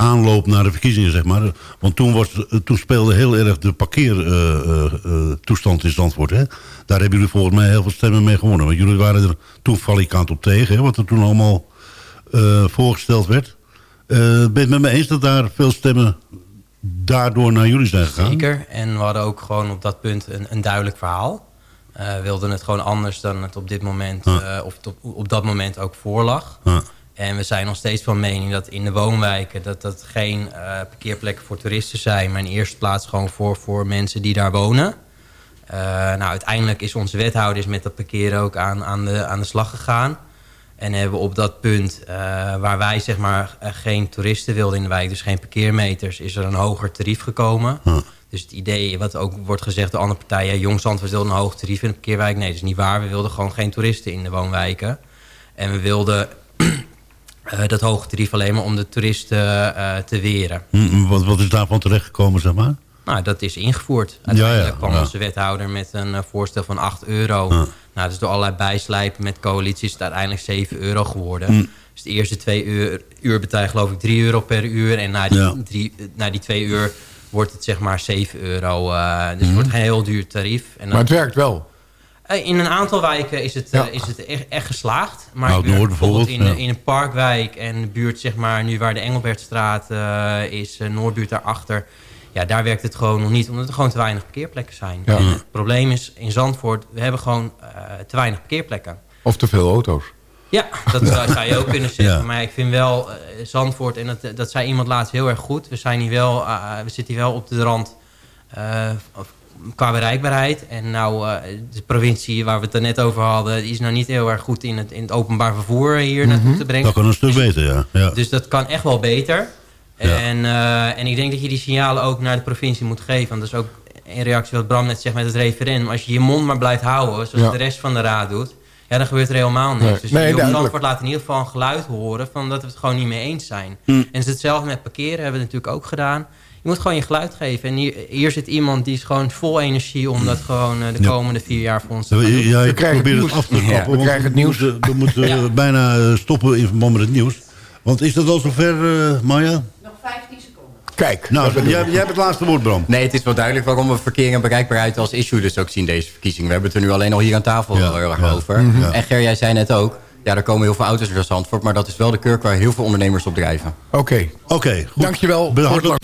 aanloop naar de verkiezingen, zeg maar. Want toen, was, eh, toen speelde heel erg de parkeertoestand in Zandvoort. Hè? Daar hebben jullie volgens mij heel veel stemmen mee gewonnen. Want jullie waren er toen valikant op tegen, hè, wat er toen allemaal voorgesteld werd. Ben je het met me eens dat daar veel stemmen daardoor naar jullie zijn gegaan? Zeker. En we hadden ook gewoon op dat punt een, een duidelijk verhaal. We wilden het gewoon anders dan het op dit moment, eh, of op, op dat moment ook voorlag. En we zijn nog steeds van mening dat in de woonwijken... dat dat geen eh, parkeerplekken voor toeristen zijn... maar in eerste plaats gewoon voor, voor mensen die daar wonen. Nou, uiteindelijk is onze wethouder is met dat parkeren ook aan, aan, de, aan de slag gegaan. En hebben we op dat punt, waar wij zeg maar geen toeristen wilden in de wijk... dus geen parkeermeters, is er een hoger tarief gekomen. Dus het idee, wat ook wordt gezegd door andere partijen... Jong Zandvoort wilde een hoog tarief in de parkeerwijk. Nee, dat is niet waar. We wilden gewoon geen toeristen in de woonwijken. En we wilden eh, dat hoge tarief alleen maar om de toeristen eh, te weren. Hm, wat, wat is daarvan terechtgekomen, zeg maar? Nou, dat is ingevoerd. Uiteindelijk Ja, ja, kwam ja. onze wethouder met een eh, voorstel van 8 euro. Nou, dus door allerlei bijslijpen met coalities is het uiteindelijk 7 euro geworden. Hm. Dus de eerste twee uur, uur betaal je geloof ik 3 euro per uur. En na die, drie, na die twee uur wordt het zeg maar 7 euro. eh, dus het wordt geen heel duur tarief. En Maar het werkt wel. eh, In een aantal wijken is het, eh, is het echt, echt geslaagd. Maar werk bijvoorbeeld in, in een parkwijk en de buurt, zeg maar, nu waar de Engelbertstraat is, Noordbuurt daarachter. Ja, daar werkt het gewoon nog niet, omdat er gewoon te weinig parkeerplekken zijn. Ja. Het probleem is in Zandvoort, we hebben gewoon te weinig parkeerplekken. Of te veel auto's. Ja, dat zou, zou je ook kunnen zeggen. Ja. Maar ik vind wel eh, Zandvoort, en dat, dat zei iemand laatst heel erg goed. We, zijn hier wel, eh, we zitten hier wel op de rand eh, qua bereikbaarheid. En nou, eh, de provincie waar we het er net over hadden... is nou niet heel erg goed in het, in het openbaar vervoer hier naartoe te brengen. Dat kan een stuk beter, ja. ja. Dus dat kan echt wel beter. En, eh, en ik denk dat je die signalen ook naar de provincie moet geven. Want dat is ook in reactie wat Bram net zegt met het referendum. Als je je mond maar blijft houden, zoals de rest van de raad doet... ja, dan gebeurt er helemaal niks. Nee. Dus Nee. Zandvoort laat in ieder geval een geluid horen... van dat we het gewoon niet mee eens zijn. Hm. En het is hetzelfde met parkeren, hebben we natuurlijk ook gedaan. Je moet gewoon je geluid geven. En hier, hier zit iemand die is gewoon vol energie... om dat gewoon eh, de Ja. komende vier jaar voor ons te doen. ja, ik krijgen probeer het af te nieuws. kappen. We krijgen het nieuws. We moeten, we moeten eh, bijna eh, stoppen in verband met het nieuws. Want is dat al zover, eh Maya? Nog 15 seconden. Kijk. Nou, jij, hebt het laatste woord, Bram. Nee, het is wel duidelijk waarom we verkeer en bereikbaarheid als issue dus ook zien deze verkiezing. We hebben het er nu alleen al hier aan tafel Ja, heel erg ja. over. Mhm. Ja. En Ger, jij zei net ook, ja, er komen heel veel auto's naar Zandvoort, maar dat is wel de kurk waar heel veel ondernemers op drijven. Oké. Oké, goed. Dankjewel voor het